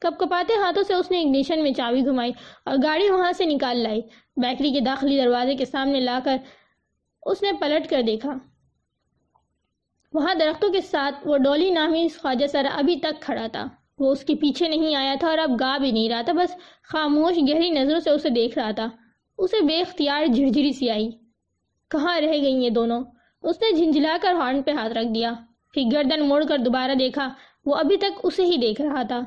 کپ کپاتے ہاتھوں سے اس نے اگنیشن میں چابی گھمائی اور گاڑی وہاں سے نکال لائی۔ بیکری کے داخلی دروازے کے سامنے لا کر اس نے پلٹ کر دیکھا۔ وہاں درختوں کے ساتھ وہ ڈولی نامی خواجہ سرا ابھی تک کھڑا تھا۔ وہ اس کے پیچھے نہیں آیا تھا اور اب گا بھی نہیں رہا تھا، بس خاموش گہری نظروں سے اسے دیکھ رہا تھا۔ اسے بے اختیار جھرجری سی آئی۔ کہاں رہ گئی یہ دونوں؟ اس نے جھنجلا کر ہارن پہ ہاتھ رکھ دیا۔ پھر گردن موڑ کر دوبارہ دیکھا، وہ ابھی تک اسے ہی دیکھ رہا تھا۔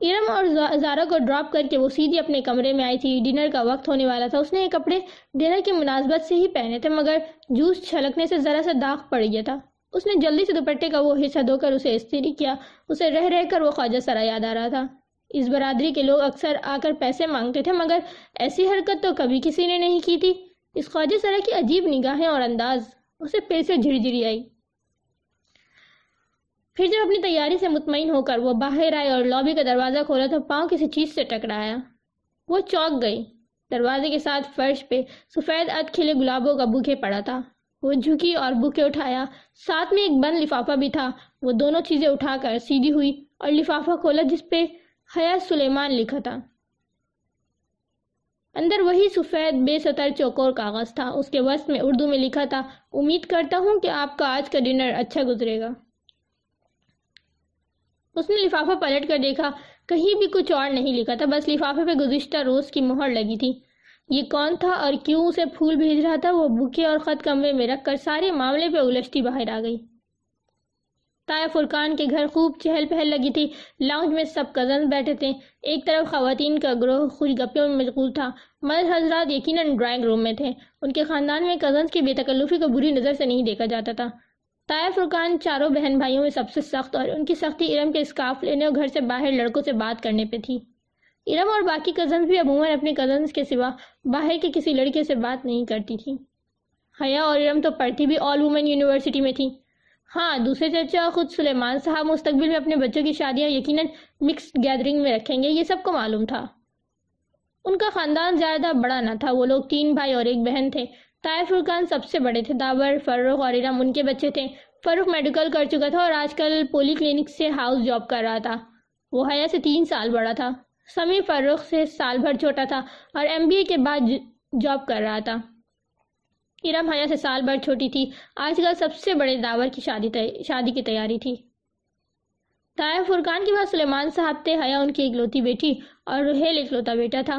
ارم اور زارا کو ڈراپ کر کے وہ سیدھی اپنے کمرے میں آئی تھی۔ ڈنر کا وقت ہونے والا تھا۔ اس نے یہ کپڑے ڈنر کی مناسبت سے ہی پہنے تھے، مگر جوس چھلکنے سے ذرا سا داغ پڑ گیا تھا۔ اس نے جلدی سے دوپٹے کا وہ حصہ دھو کر اسے استری کیا۔ اسے رہ رہ کر وہ خواجہ سرا یاد آ رہا تھا۔ اس برادری کے لوگ اکثر آ کر پیسے مانگتے تھے، مگر ایسی حرکت تو کبھی کسی نے نہیں کی تھی۔ اس خواجہ سرا کی عجیب نگاہیں اور انداز، اسے پھر سے جھڑ آئی۔ پھر جب اپنی تیاری سے مطمئن ہو کر وہ باہر آئے اور لابی کا دروازہ کھولا تو پاؤں کسی چیز سے ٹکرایا۔ وہ چوک گئی۔ دروازے کے ساتھ فرش پہ سفید اد کھلے گلابوں کا بوکے پڑا تھا۔ وہ جھکی اور بوکے اٹھایا۔ ساتھ میں ایک بند لفافہ بھی تھا۔ وہ دونوں چیزیں اٹھا کر سیدھی ہوئی اور لفافہ کھولا جس پہ حیات سلیمان لکھا تھا۔ اندر وہی سفید بے سطر چوکور کاغذ تھا۔ اس کے وسط میں اردو میں لکھا تھا، امید کرتا ہوں کہ آپ کا آج کا ڈنر اچھا گزرے گا۔ اس نے لفافہ پلٹ کر دیکھا۔ کہیں بھی کچھ اور نہیں لکھا تھا، بس لفافے پہ گزشتہ روز کی مہر لگی تھی۔ یہ کون تھا اور کیوں اسے پھول بھیج رہا تھا؟ وہ بکے اور خط کمرے میں رکھ کر سارے معاملے پہ الجھتی باہر آ گئی۔ تایا فرقان کے گھر خوب چہل پہل لگی تھی۔ لاؤنج میں سب کزنز بیٹھے تھے۔ ایک طرف خواتین کا گروہ خوش گپیوں میں مشغول تھا۔ مرد حضرات یقیناً ڈرائنگ روم میں تھے۔ ان کے خاندان میں کزنز کی بے تکلفی کو بری نظر سے نہیں دیکھا جاتا تھا۔ طائف فرقان چاروں بہن بھائیوں میں سب سے سخت اور ان کی سختی ارم کے اسکارف لینے اور گھر سے باہر لڑکوں سے بات کرنے پہ تھی۔ ارم اور باقی کزنز بھی عموماً اپنے کزنز کے سوا باہر کے کسی لڑکے سے بات نہیں کرتی تھی۔ حیا اور ارم تو پڑھتی بھی آل وومن یونیورسٹی میں تھی ہاں دوسرے چرچا خود سلیمان صاحب مستقبل میں اپنے بچوں کی شادیاں یقیناً مکسڈ گیدرنگ میں رکھیں گے، یہ سب کو معلوم تھا۔ ان کا خاندان زیادہ بڑا نہ تھا، وہ لوگ تین بھائی اور ایک بہن تھے۔ طائف فرقان سب سے بڑے تھے، داور فروغ اور ارم، ان کے بچے تھے۔ فروغ میڈیکل کر چکا تھا اور آج کل پولی کلینک سے ہاؤس جاب کر رہا تھا۔ وہ حیا سے تین سال بڑا تھا۔ سمی فروغ سے سال بھر چھوٹا تھا اور ایم بی اے کے بعد جاب کر رہا تھا۔ ارم حیا سے سال بھر چھوٹی تھی۔ آج کل سب سے بڑے داور کی شادی شادی کی تیاری تھی۔ طائف فرقان کے بعد سلیمان صاحب تھے، حیا ان کی اکلوتی بیٹی اور روحیل اکلوتا بیٹا تھا۔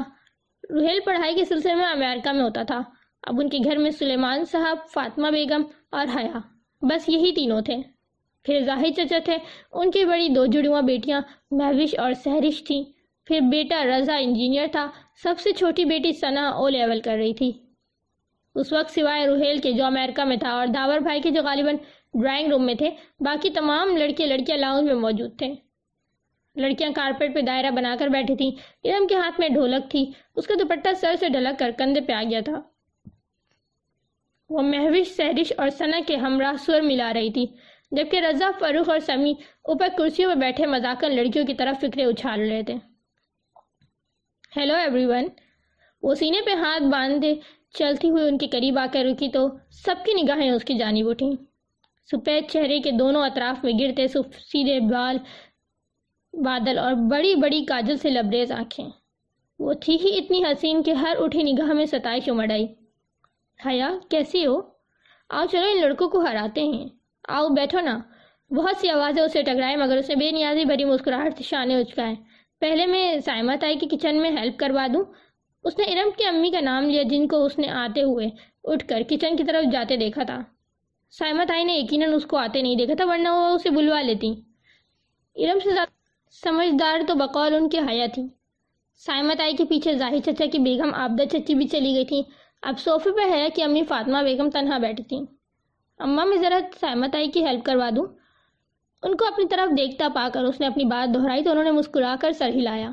روحیل پڑھائی کے سلسلے میں امریکہ میں ہوتا تھا۔ اب ان کے گھر میں سلیمان صاحب، فاطمہ بیگم اور حیا۔ بس یہی تینوں تھے۔ پھر ظاہر چچا تھے۔ ان کی بڑی دو جڑواں بیٹیاں محوش اور سہرش تھیں۔ پھر بیٹا رضا انجینئر تھا۔ سب سے چھوٹی بیٹی سنا او لیول کر رہی تھی۔ اس وقت سوائے روحیل کے جو امریکہ میں تھا اور داور بھائی کے جو غالباً ڈرائنگ روم میں تھے، باقی تمام لڑکے لڑکیاں لاؤنج میں موجود تھے۔ لڑکیاں کارپیٹ پہ دائرہ بنا کر بیٹھی تھیں۔ ارم کے ہاتھ میں ڈھولک تھی۔ اس کا دوپٹہ سر سے ڈھلک کر کندھے پہ آ گیا تھا۔ وہ محوش سہرش اور سنا کے ہمراہ سور ملا رہی تھی، جبکہ رضا فروخ اور سمی اوپر کرسیوں میں بیٹھے مذاکر لڑکیوں کی طرف فکرے اچھال رہے تھے۔ ہیلو ایوری ون وہ سینے پہ ہاتھ باندھے چلتی ہوئی ان کے قریب آ کر رکی تو سب کی نگاہیں اس کی جانب اٹھیں۔ سپید چہرے کے دونوں اطراف میں گرتے سیدھے بال، بادل اور بڑی بڑی کاجل سے لبریز آنکھیں۔ وہ تھی ہی اتنی حسین کہ ہر اٹھی نگاہ میں ستائش امڑ آئی۔ حیا، کیسی ہو؟ آؤ چلو ان لڑکوں کو ہراتے ہیں۔ آؤ بیٹھو نا۔ بہت سی آوازیں اسے ٹکرائے مگر اسے بے نیازی بھری مسکراہٹ سے شانے اچکائے پہلے میں سائمہ تائی کی کچن میں ہیلپ کروا دوں۔ اس نے ارم کی امی کا نام لیا جن کو اس نے آتے ہوئے اٹھ کر کچن کی طرف جاتے دیکھا تھا۔ سائمہ تائی نے یقیناً اس کو آتے نہیں دیکھا تھا ورنہ وہ اسے بلوا لیتی۔ ارم سے زیادہ سمجھدار تو بقول ان کی حیا تھی۔ سائمہ تائی کے پیچھے ظاہر چچا کی بیگم آبدہ چچی بھی چلی گئی تھی۔ اب صوفے پہ ہے کہ امی فاطمہ بیگم تنہا بیٹھی تھی اماں میں ذرا سہمت آئی کی ہیلپ کروا دوں۔ ان کو اپنی طرف دیکھتا پا کر اس نے اپنی بات دہرائی تو انہوں نے مسکرا کر سر ہلایا۔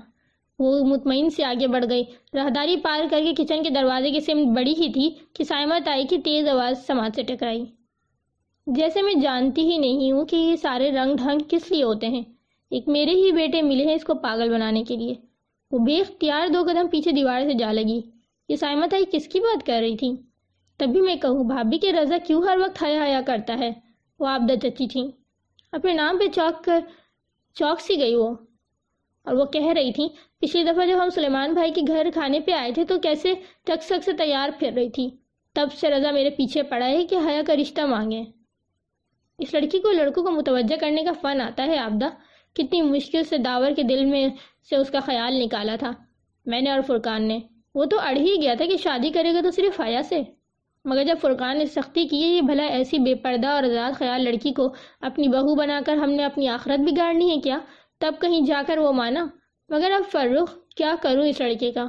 وہ مطمئن سے آگے بڑھ گئی۔ راہداری پار کر کے کچن کے دروازے کی سمت بڑی ہی تھی کہ سائمت آئی کی تیز آواز سماج سے ٹکرائی۔ جیسے میں جانتی ہی نہیں ہوں کہ یہ سارے رنگ ڈھنگ کس لیے ہوتے ہیں۔ ایک میرے ہی بیٹے ملے ہیں اس کو پاگل بنانے کے لیے۔ وہ بے اختیار دو قدم پیچھے دیوار سے جا لگی۔ یہ سائمت آئی کس کی بات کر رہی تھی؟ تب بھی میں کہوں بھابی کے رضا کیوں ہر وقت ہایا ہایا کرتا ہے؟ وہ آبدہ چچی تھی اپنے نام پہ چوک کر، چوک سی گئی وہ۔ اور وہ کہہ رہی تھی پچھلی دفعہ جب ہم سلیمان بھائی کے گھر کھانے پہ آئے تھے تو کیسے ٹک سک سے تیار پھر رہی تھی، تب سے رضا میرے پیچھے پڑا ہے کہ حیا کا رشتہ مانگے اس لڑکی کو لڑکوں کو متوجہ کرنے کا فن آتا ہے آبدہ، کتنی مشکل سے داور کے دل میں سے اس کا خیال نکالا تھا۔ میں نے اور فرقان نے۔ وہ تو اڑ ہی گیا تھا کہ شادی کرے گا تو صرف حیا سے۔ مگر جب فرقان نے سختی کی یہ بھلا ایسی بے پردہ اور آزاد خیال لڑکی کو اپنی بہو بنا کر ہم نے اپنی آخرت بگاڑنی ہے کیا؟ تب کہیں جا کر وہ مانا، مگر اب فرخ کیا کروں اس لڑکے کا؟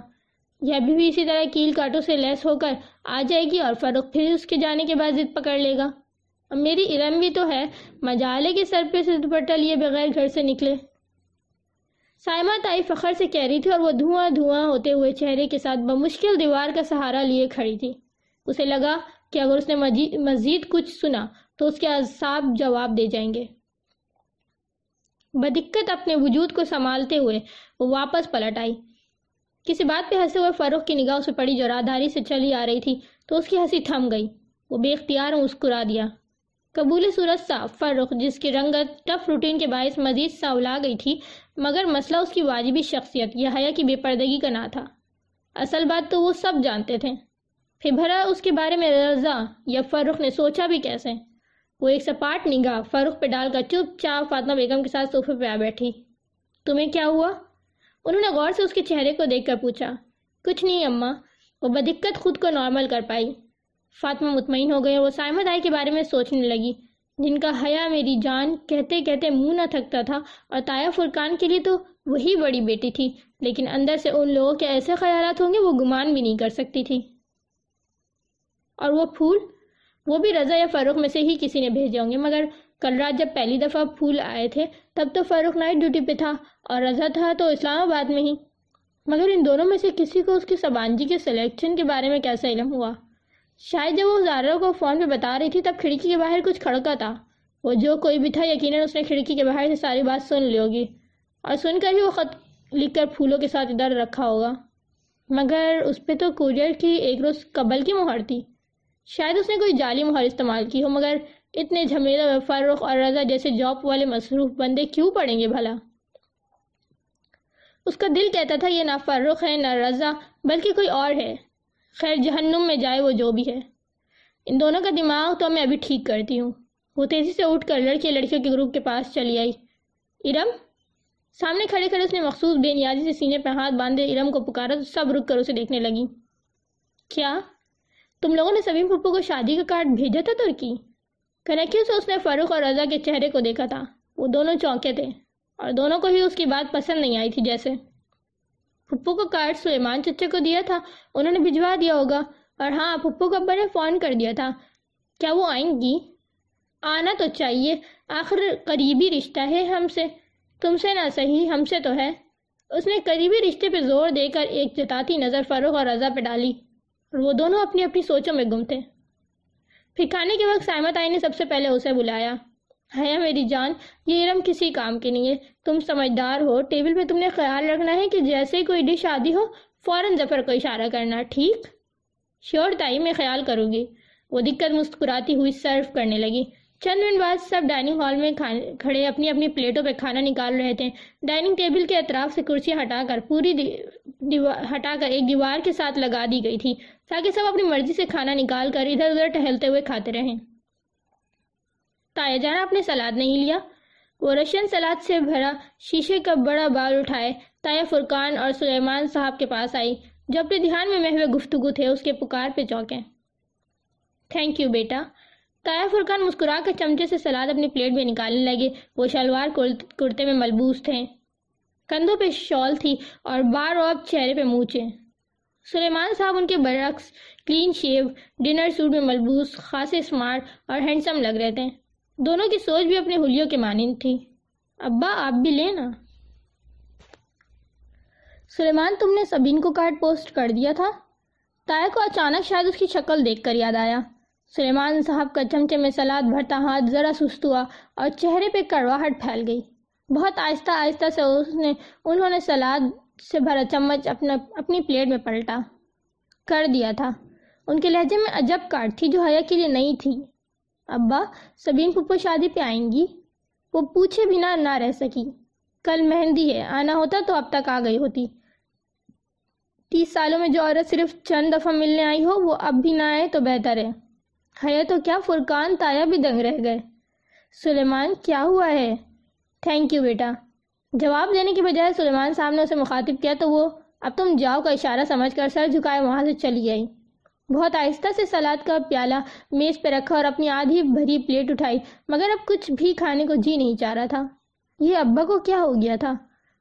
یہ ابھی بھی اسی طرح کیل کاٹوں سے لیس ہو کر آ جائے گی اور فروخ پھر اس کے جانے کے بعد ضد پکڑ لے گا۔ میری ارم بھی تو ہے، مجالے کے سر پہ سے دوپٹہ لیے بغیر گھر سے نکلے۔ سائمہ تائی فخر سے کہہ رہی تھی اور وہ دھواں دھواں ہوتے ہوئے چہرے کے ساتھ بمشکل دیوار کا سہارا لیے کھڑی تھی۔ اسے لگا کہ اگر اس نے مزید کچھ سنا تو اس کے اعصاب جواب دے جائیں گے۔ بدقت اپنے وجود کو سنبھالتے ہوئے وہ واپس پلٹ آئی۔ کسی بات پہ ہنسے ہوئے فروخ کی نگاہ اسے پڑی، جو راداری سے چلی آ رہی تھی، تو اس کی ہنسی تھم گئی۔ وہ بے اختیار مسکرا دیا۔ قبول صورت صاف فروخ جس کی رنگت ٹف روٹین کے باعث مزید ساولا گئی تھی، مگر مسئلہ اس کی واجبی شخصیت یا حیا کی بے پردگی کا نہ تھا۔ اصل بات تو وہ سب جانتے تھے۔ پھر بھرا اس کے بارے میں رضا یا فروخ نے سوچا بھی کیسے؟ وہ ایک سپاٹ نگاہ فروخ پہ ڈال کر چپ چاپ فاطمہ بیگم کے ساتھ صوفے پہ آ بیٹھی۔ تمہیں کیا ہوا؟ انہوں نے غور سے اس کے چہرے کو دیکھ کر پوچھا۔ کچھ نہیں اماں، وہ بدقت خود کو نارمل کر پائی۔ فاطمہ مطمئن ہو گئے وہ سائمہ دائی کے بارے میں سوچنے لگی۔ جن کا حیا میری جان کہتے کہتے منہ نہ تھکتا تھا اور تایا فرقان کے لیے تو وہی بڑی بیٹی تھی، لیکن اندر سے ان لوگوں کے ایسے خیالات ہوں گے وہ گمان بھی نہیں کر سکتی تھی۔ اور وہ پھول؟ وہ بھی رضا یا فروخ میں سے ہی کسی نے بھیجے ہوں گے۔ مگر کل رات جب پہلی دفعہ پھول آئے تھے، تب تو فاروق نائٹ ڈیوٹی پہ تھا اور رضا تھا تو اسلام آباد میں ہی۔ مگر ان دونوں میں سے کسی کو اس کی سبانجی کے سلیکشن کے بارے میں کیسا علم ہوا؟ شاید جب وہ زارہ کو فون پہ بتا رہی تھی، تب کھڑکی کے باہر کچھ کھڑکا تھا۔ وہ جو کوئی بھی تھا، یقیناً اس نے کھڑکی کے باہر سے ساری بات سن لی ہوگی۔ اور سن کر ہی وہ خط لکھ کر پھولوں کے ساتھ ادھر رکھا ہوگا۔ مگر اس پہ تو کوریئر کی ایک روز قبل کی مہر تھی۔ شاید اس نے کوئی جعلی مہر استعمال کی ہو، مگر اتنے جھمیلہ میں فروخ اور رضا جیسے جاب والے مصروف بندے کیوں پڑیں گے بھلا؟ اس کا دل کہتا تھا، یہ نہ فروخ ہے، نہ رضا، بلکہ کوئی اور ہے۔ خیر، جہنم میں جائے وہ جو بھی ہے۔ ان دونوں کا دماغ تو میں ابھی ٹھیک کرتی ہوں۔ وہ تیزی سے اٹھ کر لڑکے لڑکیوں کے گروپ کے پاس چلی آئی۔ ارم سامنے کھڑے کھڑے اس نے مخصوص بے نیازی سے سینے پہ ہاتھ باندھے ارم کو پکارا تو سب رک کر اسے دیکھنے لگی کیا؟ تم لوگوں نے سبیم پھپو کو شادی کا کارڈ بھیجا تھا ترکی؟ کنیکیوں سے اس نے فاروق اور رضا کے چہرے کو دیکھا تھا؟ وہ دونوں چونکے تھے اور دونوں کو ہی اس کی بات پسند نہیں آئی تھی جیسے۔ پھپو کو کارڈ سلیمان چچے کو دیا تھا، انہوں نے بھجوا دیا ہوگا۔ اور ہاں پھپو کو ابا نے فون کر دیا تھا۔ کیا وہ آئیں گی؟ آنا تو چاہیے، آخر قریبی رشتہ ہے ہم سے۔ تم سے نہ صحیح، ہم سے تو ہے۔ اس نے قریبی رشتے پہ زور دے کر ایک جتاتی نظر فاروق اور رضا پہ ڈالی۔ وہ دونوں اپنی اپنی سوچوں میں گم تھے۔ پھر کھانے کے وقت سائمت آئی نے سب سے پہلے اسے بلایا۔ ہے میری جان، یہ ارم کسی کام کی نہیں ہے۔ تم سمجھدار ہو۔ ٹیبل پہ تم نے خیال رکھنا ہے کہ جیسے کوئی ڈش آدھی ہو، فوراً ظفر کو اشارہ کرنا۔ ٹھیک؟ شیور تائی، میں خیال کروں گی۔ وہ دقت مسکراتی ہوئی سرو کرنے لگی۔ چند منٹ بعد سب ڈائننگ ہال میں کھڑے اپنی اپنی پلیٹوں پہ کھانا نکال رہے تھے۔ ڈائننگ ٹیبل کے اطراف سے کرسیاں ہٹا کر، پوری ہٹا کر ایک دیوار کے ساتھ لگا دی گئی تھی۔ تاکہ سب اپنی مرضی سے کھانا نکال کر ادھر ادھر ٹہلتے ہوئے کھاتے رہیں۔ تایا جانا اپنے سلاد نہیں لیا؟ وہ رشین سلاد سے بھرا شیشے کا بڑا بال اٹھائے تایا فرقان اور سلیمان صاحب کے پاس آئی، جو اپنے دھیان میں محو گفتگو تھے، اس کے پکار پہ چوکیں تھینک یو بیٹا۔ تایا فرقان مسکرا کر چمچے سے سلاد اپنی پلیٹ میں نکالنے لگے۔ وہ شلوار کرتے میں ملبوس تھے۔ کندھوں پہ شال تھی اور بار اب چہرے پہ موچے سلیمان صاحب ان کے برعکس کلین شیو ڈنر سوٹ میں ملبوس، خاصے اسمارٹ اور ہینڈسم لگ رہے تھے۔ دونوں کی سوچ بھی اپنے ہولیوں کے مانند تھی۔ ابا، آپ بھی لیں نا۔ سلیمان، تم نے سبین کو کارڈ پوسٹ کر دیا تھا؟ تایا کو اچانک شاید اس کی شکل دیکھ کر یاد آیا۔ سلیمان صاحب کا چمچے میں سلاد بھرتا ہاتھ ذرا سست ہوا اور چہرے پہ کرواہٹ پھیل گئی۔ بہت آہستہ آہستہ سے اس نے، انہوں نے سلاد سے بھرا چمچ اپنا اپنی پلیٹ میں پلٹا۔ کر دیا تھا۔ ان کے لہجے میں عجب کاٹ تھی جو حیا کے لیے نہیں تھی۔ ابا، سبین پھپھو شادی پہ آئیں گی؟ وہ پوچھے بنا نہ رہ سکی۔ کل مہندی ہے۔ آنا ہوتا تو اب تک آ گئی ہوتی۔ تیس سالوں میں جو عورت صرف چند دفعہ ملنے آئی ہو، وہ اب بھی نہ آئے تو بہتر ہے۔ ہے تو کیا فرقان تایا بھی دنگ رہ گئے۔ سلیمان، کیا ہوا ہے؟ تھینک یو بیٹا۔ جواب دینے کی بجائے سلیمان صاحب نے اسے مخاطب کیا تو وہ، اب تم جاؤ کا اشارہ سمجھ کر سر جھکائے وہاں سے چلی آئی بہت آہستہ سے سلاد کا پیالہ میز پہ رکھا اور اپنی آدھی بھری پلیٹ اٹھائی، مگر اب کچھ بھی کھانے کو جی نہیں چاہ رہا تھا۔ یہ ابا کو کیا ہو گیا تھا؟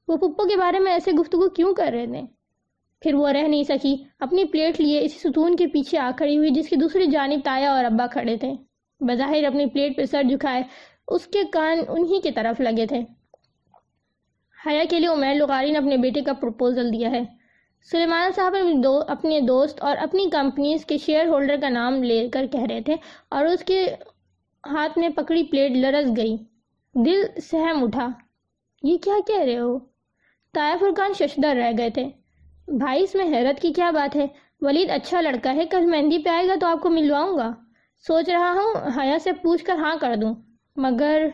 وہ پپو کے بارے میں ایسے گفتگو کیوں کر رہے تھے؟ پھر وہ رہ نہیں سکی، اپنی پلیٹ لیے اسی ستون کے پیچھے آ کھڑی ہوئی جس کی دوسری جانب تایا اور ابا کھڑے تھے۔ بظاہر اپنی پلیٹ پہ سر جھکائے اس کے کان انہی کی طرف لگے تھے۔ حیا کے لیے عمیر لغاری نے اپنے بیٹے کا پروپوزل دیا ہے۔ سلیمان صاحب اپنے دوست اور اپنی کمپنیز کے شیئر ہولڈر کا نام لے کر کہہ رہے تھے اور اس کے ہاتھ میں پکڑی پلیٹ لرز گئی۔ دل سہم اٹھا۔ یہ کیا کہہ رہے ہو؟ تایا فرقان ششدر رہ گئے تھے۔ بھائی، اس میں حیرت کی کیا بات ہے؟ ولید اچھا لڑکا ہے، کل مہندی پہ آئے گا تو آپ کو ملواؤں گا۔ سوچ رہا ہوں، حیا سے پوچھ کر ہاں کر دوں۔ مگر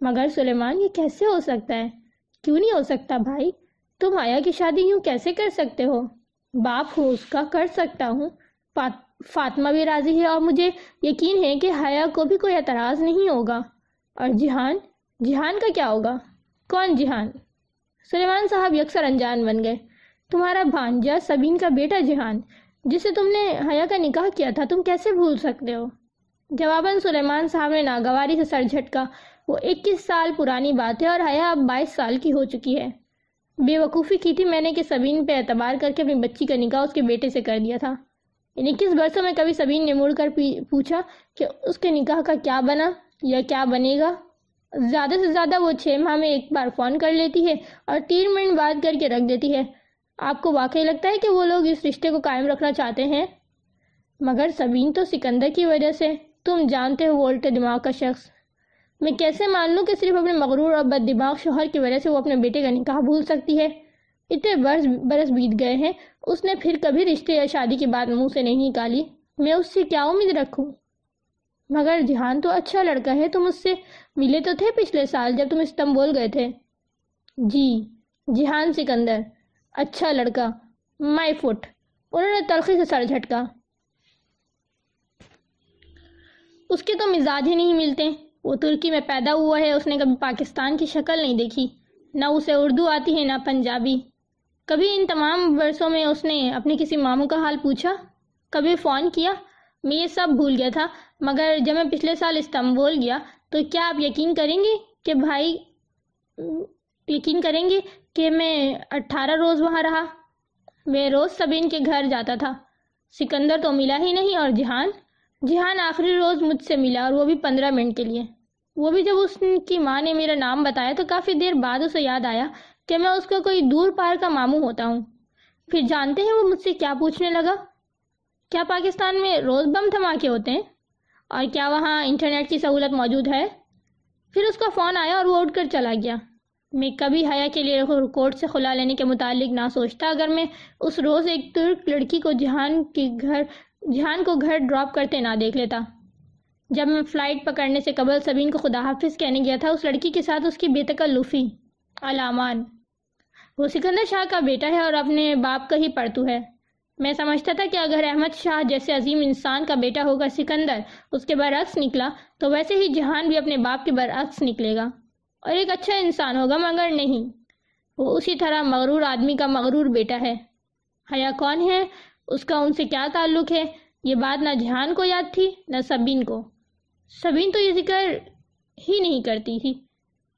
مگر سلیمان، یہ کیسے ہو سکتا ہے؟ کیوں نہیں ہو سکتا بھائی؟ تم آیا کی شادی یوں کیسے کر سکتے ہو؟ باپ ہو اس کا کر سکتا ہوں۔ فاطمہ بھی راضی ہے اور مجھے یقین ہے کہ حیا کو بھی کوئی اعتراض نہیں ہوگا۔ اور جہان جہان کا کیا ہوگا؟ کون جہان سلیمان صاحب یکسر انجان بن گئے۔ تمہارا بھانجا سبین کا بیٹا جہان جسے تم نے حیا کا نکاح کیا تھا، تم کیسے بھول سکتے ہو؟ جواباً سلیمان صاحب نے ناگواری سے سر جھٹکا۔ وہ اکیس سال پرانی بات ہے اور حیا اب بائیس سال کی ہو چکی ہے۔ بے وقوفی کی تھی میں نے کہ سبین پہ اعتبار کر کے اپنی بچی کا نکاح اس کے بیٹے سے کر دیا تھا۔ یعنی ان اکیس برسوں میں کبھی سبین نے مڑ کر پوچھا کہ اس کے نکاح کا کیا بنا یا کیا بنے گا؟ زیادہ سے زیادہ وہ چھ ماہ میں ایک بار فون کر لیتی ہے اور تین منٹ بعد کر کے رکھ دیتی ہے۔ آپ کو واقعی لگتا ہے کہ وہ لوگ اس رشتے کو قائم رکھنا چاہتے ہیں؟ مگر سبین تو سکندر کی وجہ سے۔ تم جانتے ہو وولٹ دماغ کا شخص۔ میں کیسے مان لوں کہ صرف اپنے مغرور اور بد دماغ شوہر کی وجہ سے وہ اپنے بیٹے کا نکاح بھول سکتی ہے؟ اتنے برس برس بیت گئے ہیں۔ اس نے پھر کبھی رشتے یا شادی کی بات منہ سے نہیں نکالی۔ میں اس سے کیا امید رکھوں؟ مگر جہان تو اچھا لڑکا ہے، تم اس سے ملے تو تھے پچھلے سال جب تم استنبول گئے تھے۔ جی جہان سکندر اچھا لڑکا۔ مائی فٹ انہوں نے تلخی سے سر جھٹکا۔ اس کے تو مزاج ہی نہیں ملتے۔ وہ ترکی میں پیدا ہوا ہے، اس نے کبھی پاکستان کی شکل نہیں دیکھی۔ نہ اسے اردو آتی ہے، نہ پنجابی۔ کبھی ان تمام برسوں میں اس نے اپنے کسی ماموں کا حال پوچھا؟ کبھی فون کیا؟ میں یہ سب بھول گیا تھا، مگر جب میں پچھلے سال استنبول گیا تو کیا آپ یقین کریں گے کہ بھائی، یقین کریں گے کہ میں اٹھارہ روز وہاں رہا؟ میں روز سبین کے گھر جاتا تھا۔ سکندر تو ملا ہی نہیں اور جہان۔ جی جہان آخری روز مجھ سے ملا اور وہ بھی پندرہ منٹ کے لیے۔ وہ بھی جب اس کی ماں نے میرا نام بتایا تو کافی دیر بعد اسے یاد آیا کہ میں اس کا کوئی دور پار کا ماموں ہوتا ہوں۔ پھر جانتے ہیں وہ مجھ سے کیا پوچھنے لگا؟ کیا پاکستان میں روز بم دھماکے ہوتے ہیں؟ اور کیا وہاں انٹرنیٹ کی سہولت موجود ہے؟ پھر اس کا فون آیا اور وہ اٹھ کر چلا گیا۔ میں کبھی حیا کے لیے کورٹ سے خلا لینے کے متعلق نہ سوچتا، اگر میں اس روز ایک ترک لڑکی کو جہان کے گھر جہان کو گھر ڈراپ کرتے نہ دیکھ لیتا۔ جب میں فلائٹ پکڑنے سے قبل سبین کو خدا حافظ کہنے گیا تھا، اس لڑکی کے ساتھ اس کی بے لوفی علامان۔ وہ سکندر شاہ کا بیٹا ہے اور اپنے باپ کا ہی پڑتو ہے۔ میں سمجھتا تھا کہ اگر احمد شاہ جیسے عظیم انسان کا بیٹا ہوگا سکندر، اس کے برعکس نکلا، تو ویسے ہی جہان بھی اپنے باپ کے برعکس نکلے گا۔ اور ایک اچھا انسان ہوگا، مگر نہیں۔ وہ اسی طرح مغرور آدمی کا مغرور بیٹا ہے۔ حیا کون ہے؟ اس کا ان سے کیا تعلق ہے؟ یہ بات نہ جہان کو یاد تھی، نہ سبین کو۔ سبین تو یہ ذکر ہی نہیں کرتی تھی۔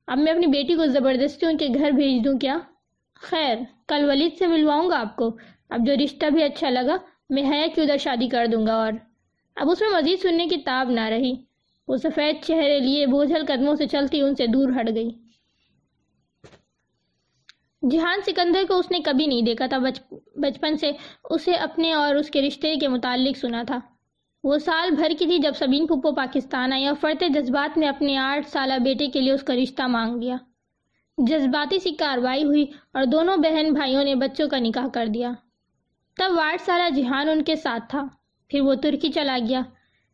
اب میں اپنی بیٹی کو زبردستی ان کے گھر بھیج دوں کیا؟ خیر، کل ولید سے ملواؤں گا آپ کو۔ اب جو رشتہ بھی اچھا لگا، میں حیا کی ادھر شادی کر دوں گا اور؟ اب اس میں مزید سننے کی تاب نہ رہی۔ وہ سفید چہرے لیے بوجھل قدموں سے چلتی ان سے دور ہٹ گئی۔ جہان سکندر کو اس نے کبھی نہیں دیکھا تھا بچپن سے اسے اپنے اور اس کے رشتے کے متعلق سنا تھا۔ وہ سال بھر کی تھی جب سبین پھپو پاکستان آئی اور فرتے جذبات میں اپنے آٹھ سالہ بیٹے کے لیے اس کا رشتہ مانگ لیا۔ جذباتی سی کاروائی ہوئی اور دونوں بہن بھائیوں نے بچوں کا نکاح کر دیا۔ تب آٹھ سالہ جہان ان کے ساتھ تھا۔ پھر وہ ترکی چلا گیا۔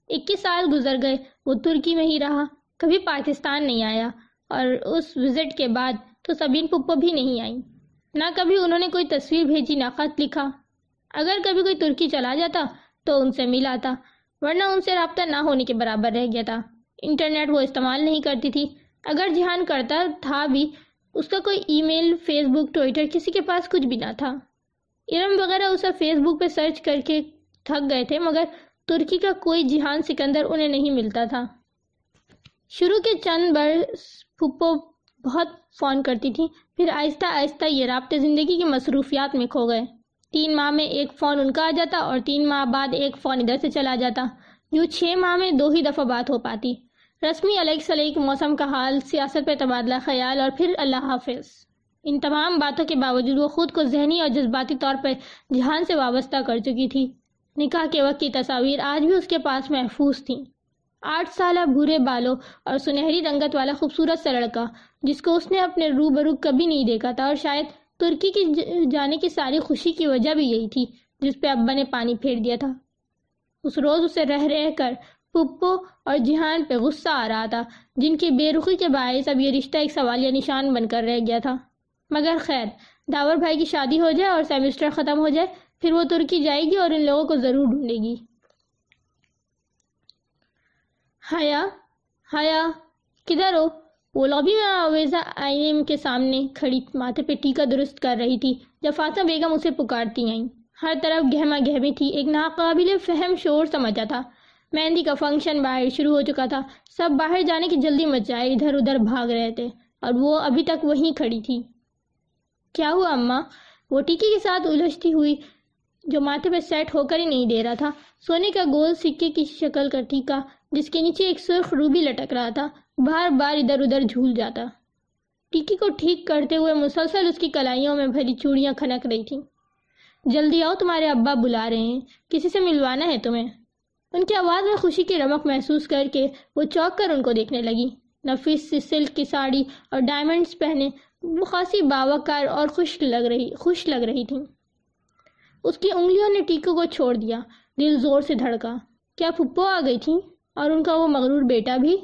اکیس سال گزر گئے، وہ ترکی میں ہی رہا، کبھی پاکستان نہیں آیا اور اس وزٹ کے بعد تو سبین پپو بھی نہیں آئیں۔ نہ کبھی انہوں نے کوئی تصویر بھیجی، نہ خط لکھا۔ اگر کبھی کوئی ترکی چلا جاتا تو ان سے ملا تھا ورنہ ان سے رابطہ نہ ہونے کے برابر رہ گیا تھا۔ انٹرنیٹ وہ استعمال نہیں کرتی تھی۔ اگر جہان کرتا تھا بھی، اس کا کوئی ای میل فیس بک ٹویٹر کسی کے پاس کچھ بھی نہ تھا۔ ارم وغیرہ اسے فیس بک پہ سرچ کر کے تھک گئے تھے، مگر ترکی کا کوئی جہان سکندر انہیں نہیں ملتا تھا۔ شروع کے چند برس پھپھو بہت فون کرتی تھی۔ پھر آہستہ آہستہ یہ رابطے زندگی کی مصروفیات میں کھو گئے۔ تین ماہ میں ایک فون ان کا آ جاتا اور تین ماہ بعد ایک فون ادھر سے چلا جاتا۔ یوں چھ ماہ میں دو ہی دفعہ بات ہو پاتی۔ رسمی علیہ سلیک موسم کا حال، سیاست پہ تبادلہ خیال اور پھر اللہ حافظ۔ ان تمام باتوں کے باوجود وہ خود کو ذہنی اور جذباتی طور پر جہان سے وابستہ کر چکی تھی۔ نکاح کے وقت کی تصاویر آج بھی اس کے پاس محفوظ تھیں۔ آٹھ سالہ بھورے بالوں اور سنہری رنگت والا خوبصورت سا لڑکا، جس کو اس نے اپنے رو برو کبھی نہیں دیکھا تھا اور شاید ترکی کی جانے کی ساری خوشی کی وجہ بھی یہی تھی، جس پہ ابا نے پانی پھیر دیا تھا۔ اس روز اسے رہ رہ کر پپو اور جہان پہ غصہ آ رہا تھا، جن کی بے رخی کے باعث اب یہ رشتہ ایک سوالیہ نشان بن کر رہ گیا تھا۔ مگر خیر، داور بھائی کی شادی ہو جائے اور سیمسٹر ختم ہو جائے، پھر وہ ترکی جائے گی اور ان لوگوں کو ضرور ڈھونڈے گی۔ ہایا ہایا، کدھر ہو؟ وہ لابی میں آویزہ آئین کے سامنے، کھڑی، ماتھے پہ ٹیکہ درست کر رہی تھی۔ جب فاطمہ بیگم اسے پکارتی آئیں، ہر طرف گہما گہمی تھی، ایک ناقابل فہم شور سمجھا تھا۔ مہندی کا فنکشن باہر شروع ہو چکا تھا۔ سب باہر جانے کی جلدی مچائے ادھر ادھر بھاگ رہے تھے۔ اور وہ ابھی تک وہیں کھڑی تھی۔ کیا ہوا اماں؟ وہ ٹیکے کے ساتھ الجھتی ہوئی جو ماتھے پہ سیٹ ہو کر ہی نہیں دے رہا تھا۔ سونے کا گول سکے کی شکل کا ٹیکا جس کے نیچے ایک سرخ روبی لٹک رہا تھا۔ بار بار ادھر ادھر جھول جاتا۔ ٹیکی کو ٹھیک کرتے ہوئے مسلسل اس کی کلائیوں میں بھری چوڑیاں کھنک رہی تھیں۔ جلدی آؤ، تمہارے ابا بلا رہے ہیں۔ کسی سے ملوانا ہے تمہیں۔ ان کی آواز میں خوشی کی رمک محسوس کر کے وہ چوک کر ان کو دیکھنے لگی۔ نفیس سی سلک کی ساڑی اور ڈائمنڈز پہنے وہ خاصی باوکار اور خوش لگ رہی خوش لگ رہی تھیں۔ اس کی انگلیوں نے ٹیکو کو چھوڑ دیا۔ دل زور سے دھڑکا۔ کیا پھپو آ گئی تھی؟ اور ان کا وہ مغرور بیٹا بھی؟